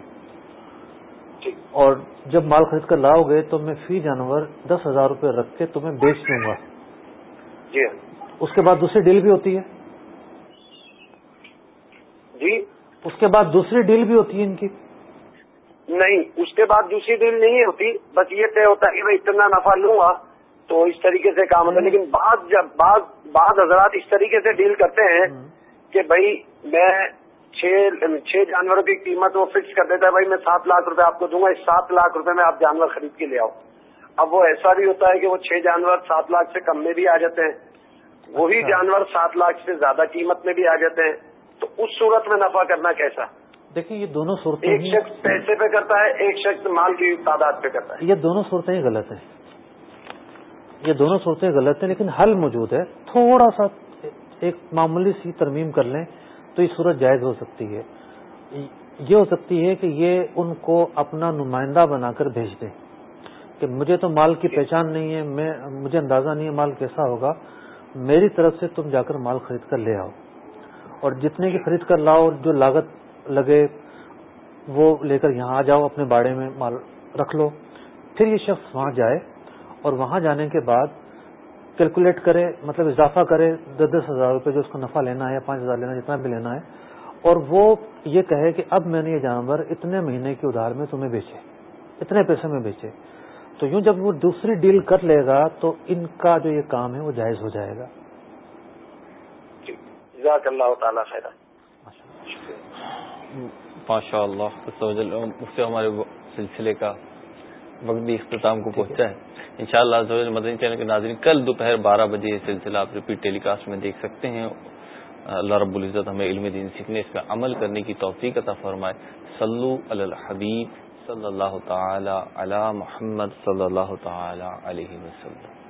Speaker 3: اور جب مال خرید کر لاؤ گے تو میں فی جانور دس ہزار روپے رکھ کے تمہیں بیچ دوں گا۔
Speaker 13: جی۔
Speaker 3: اس کے بعد دوسری ڈیل بھی ہوتی ہے۔
Speaker 13: جی۔
Speaker 3: اس کے بعد دوسری ڈیل بھی ہوتی ہے ان کی۔
Speaker 13: نہیں اس کے بعد دوسری ڈیل نہیں ہوتی بس یہ طے ہوتا ہے کہ میں اتنا نفع لوں گا تو اس طریقے سے کام ہوتا ہے۔ لیکن بعض جب بعض بعض حضرات اس طریقے سے ڈیل کرتے ہیں کہ بھائی میں چھ جانوروں کی قیمت وہ فکس کر دیتا ہے بھائی میں سات لاکھ روپے آپ کو دوں گا اس سات لاکھ روپے میں آپ جانور خرید کے لے آؤ۔ اب وہ ایسا بھی ہوتا ہے کہ وہ چھ جانور سات لاکھ سے کم میں بھی آ جاتے ہیں۔ وہی جانور سات لاکھ سے زیادہ قیمت میں بھی آ جاتے ہیں۔ تو اس صورت میں نفع کرنا کیسا؟
Speaker 3: دیکھیں یہ دونوں صورتیں
Speaker 13: ایک شخص پیسے پہ کرتا ہے ایک شخص مال کی تعداد پہ کرتا ہے۔
Speaker 3: یہ دونوں صورتیں غلط ہیں۔ یہ دونوں صورتیں غلط ہیں لیکن حل موجود ہے۔ تھوڑا سا ایک معمولی سی ترمیم کر لیں۔ تو یہ صورت جائز ہو سکتی ہے۔ یہ ہو سکتی ہے کہ یہ ان کو اپنا نمائندہ بنا کر بھیج دیں کہ مجھے تو مال کی پہچان نہیں ہے، میں، مجھے اندازہ نہیں ہے مال کیسا ہوگا۔ میری طرف سے تم جا کر مال خرید کر لے آؤ۔ اور جتنے کی خرید کر لاؤ، جو لاگت لگے، وہ لے کر یہاں آ جاؤ، اپنے باڑے میں مال رکھ لو۔ پھر یہ شخص وہاں جائے اور وہاں جانے کے بعد کیلکولیٹ کرے مطلب اضافہ کرے دس دس ہزار روپے جو اس کو نفع لینا ہے یا پانچ ہزار لینا ہے جتنا بھی لینا ہے۔ اور وہ یہ کہے کہ اب میں نے یہ جانور اتنے مہینے کے ادھار میں تمہیں بیچے اتنے پیسے میں بیچے۔ تو یوں جب وہ دوسری ڈیل کر لے گا تو ان کا جو یہ کام ہے وہ جائز ہو جائے گا۔
Speaker 13: جزاک اللہ تعالیٰ خیر
Speaker 1: ماشاء اللہ مفتی ہمارے سلسلے کا وقت بھی اختتام کو پہنچا ہے۔ ان شاء اللہ مدنی چینل کے ناظرین کل دوپہر بارہ بجے یہ سلسلہ آپ ریپیٹ ٹیلی کاسٹ میں دیکھ سکتے ہیں۔ اللہ رب العزت ہمیں علم دین سیکھنے اس پہ عمل کرنے کی توفیق عطا فرمائے۔ صلو علی الحبیب صلی اللہ تعالی علی محمد صلی اللہ تعالی علیہ وسلم۔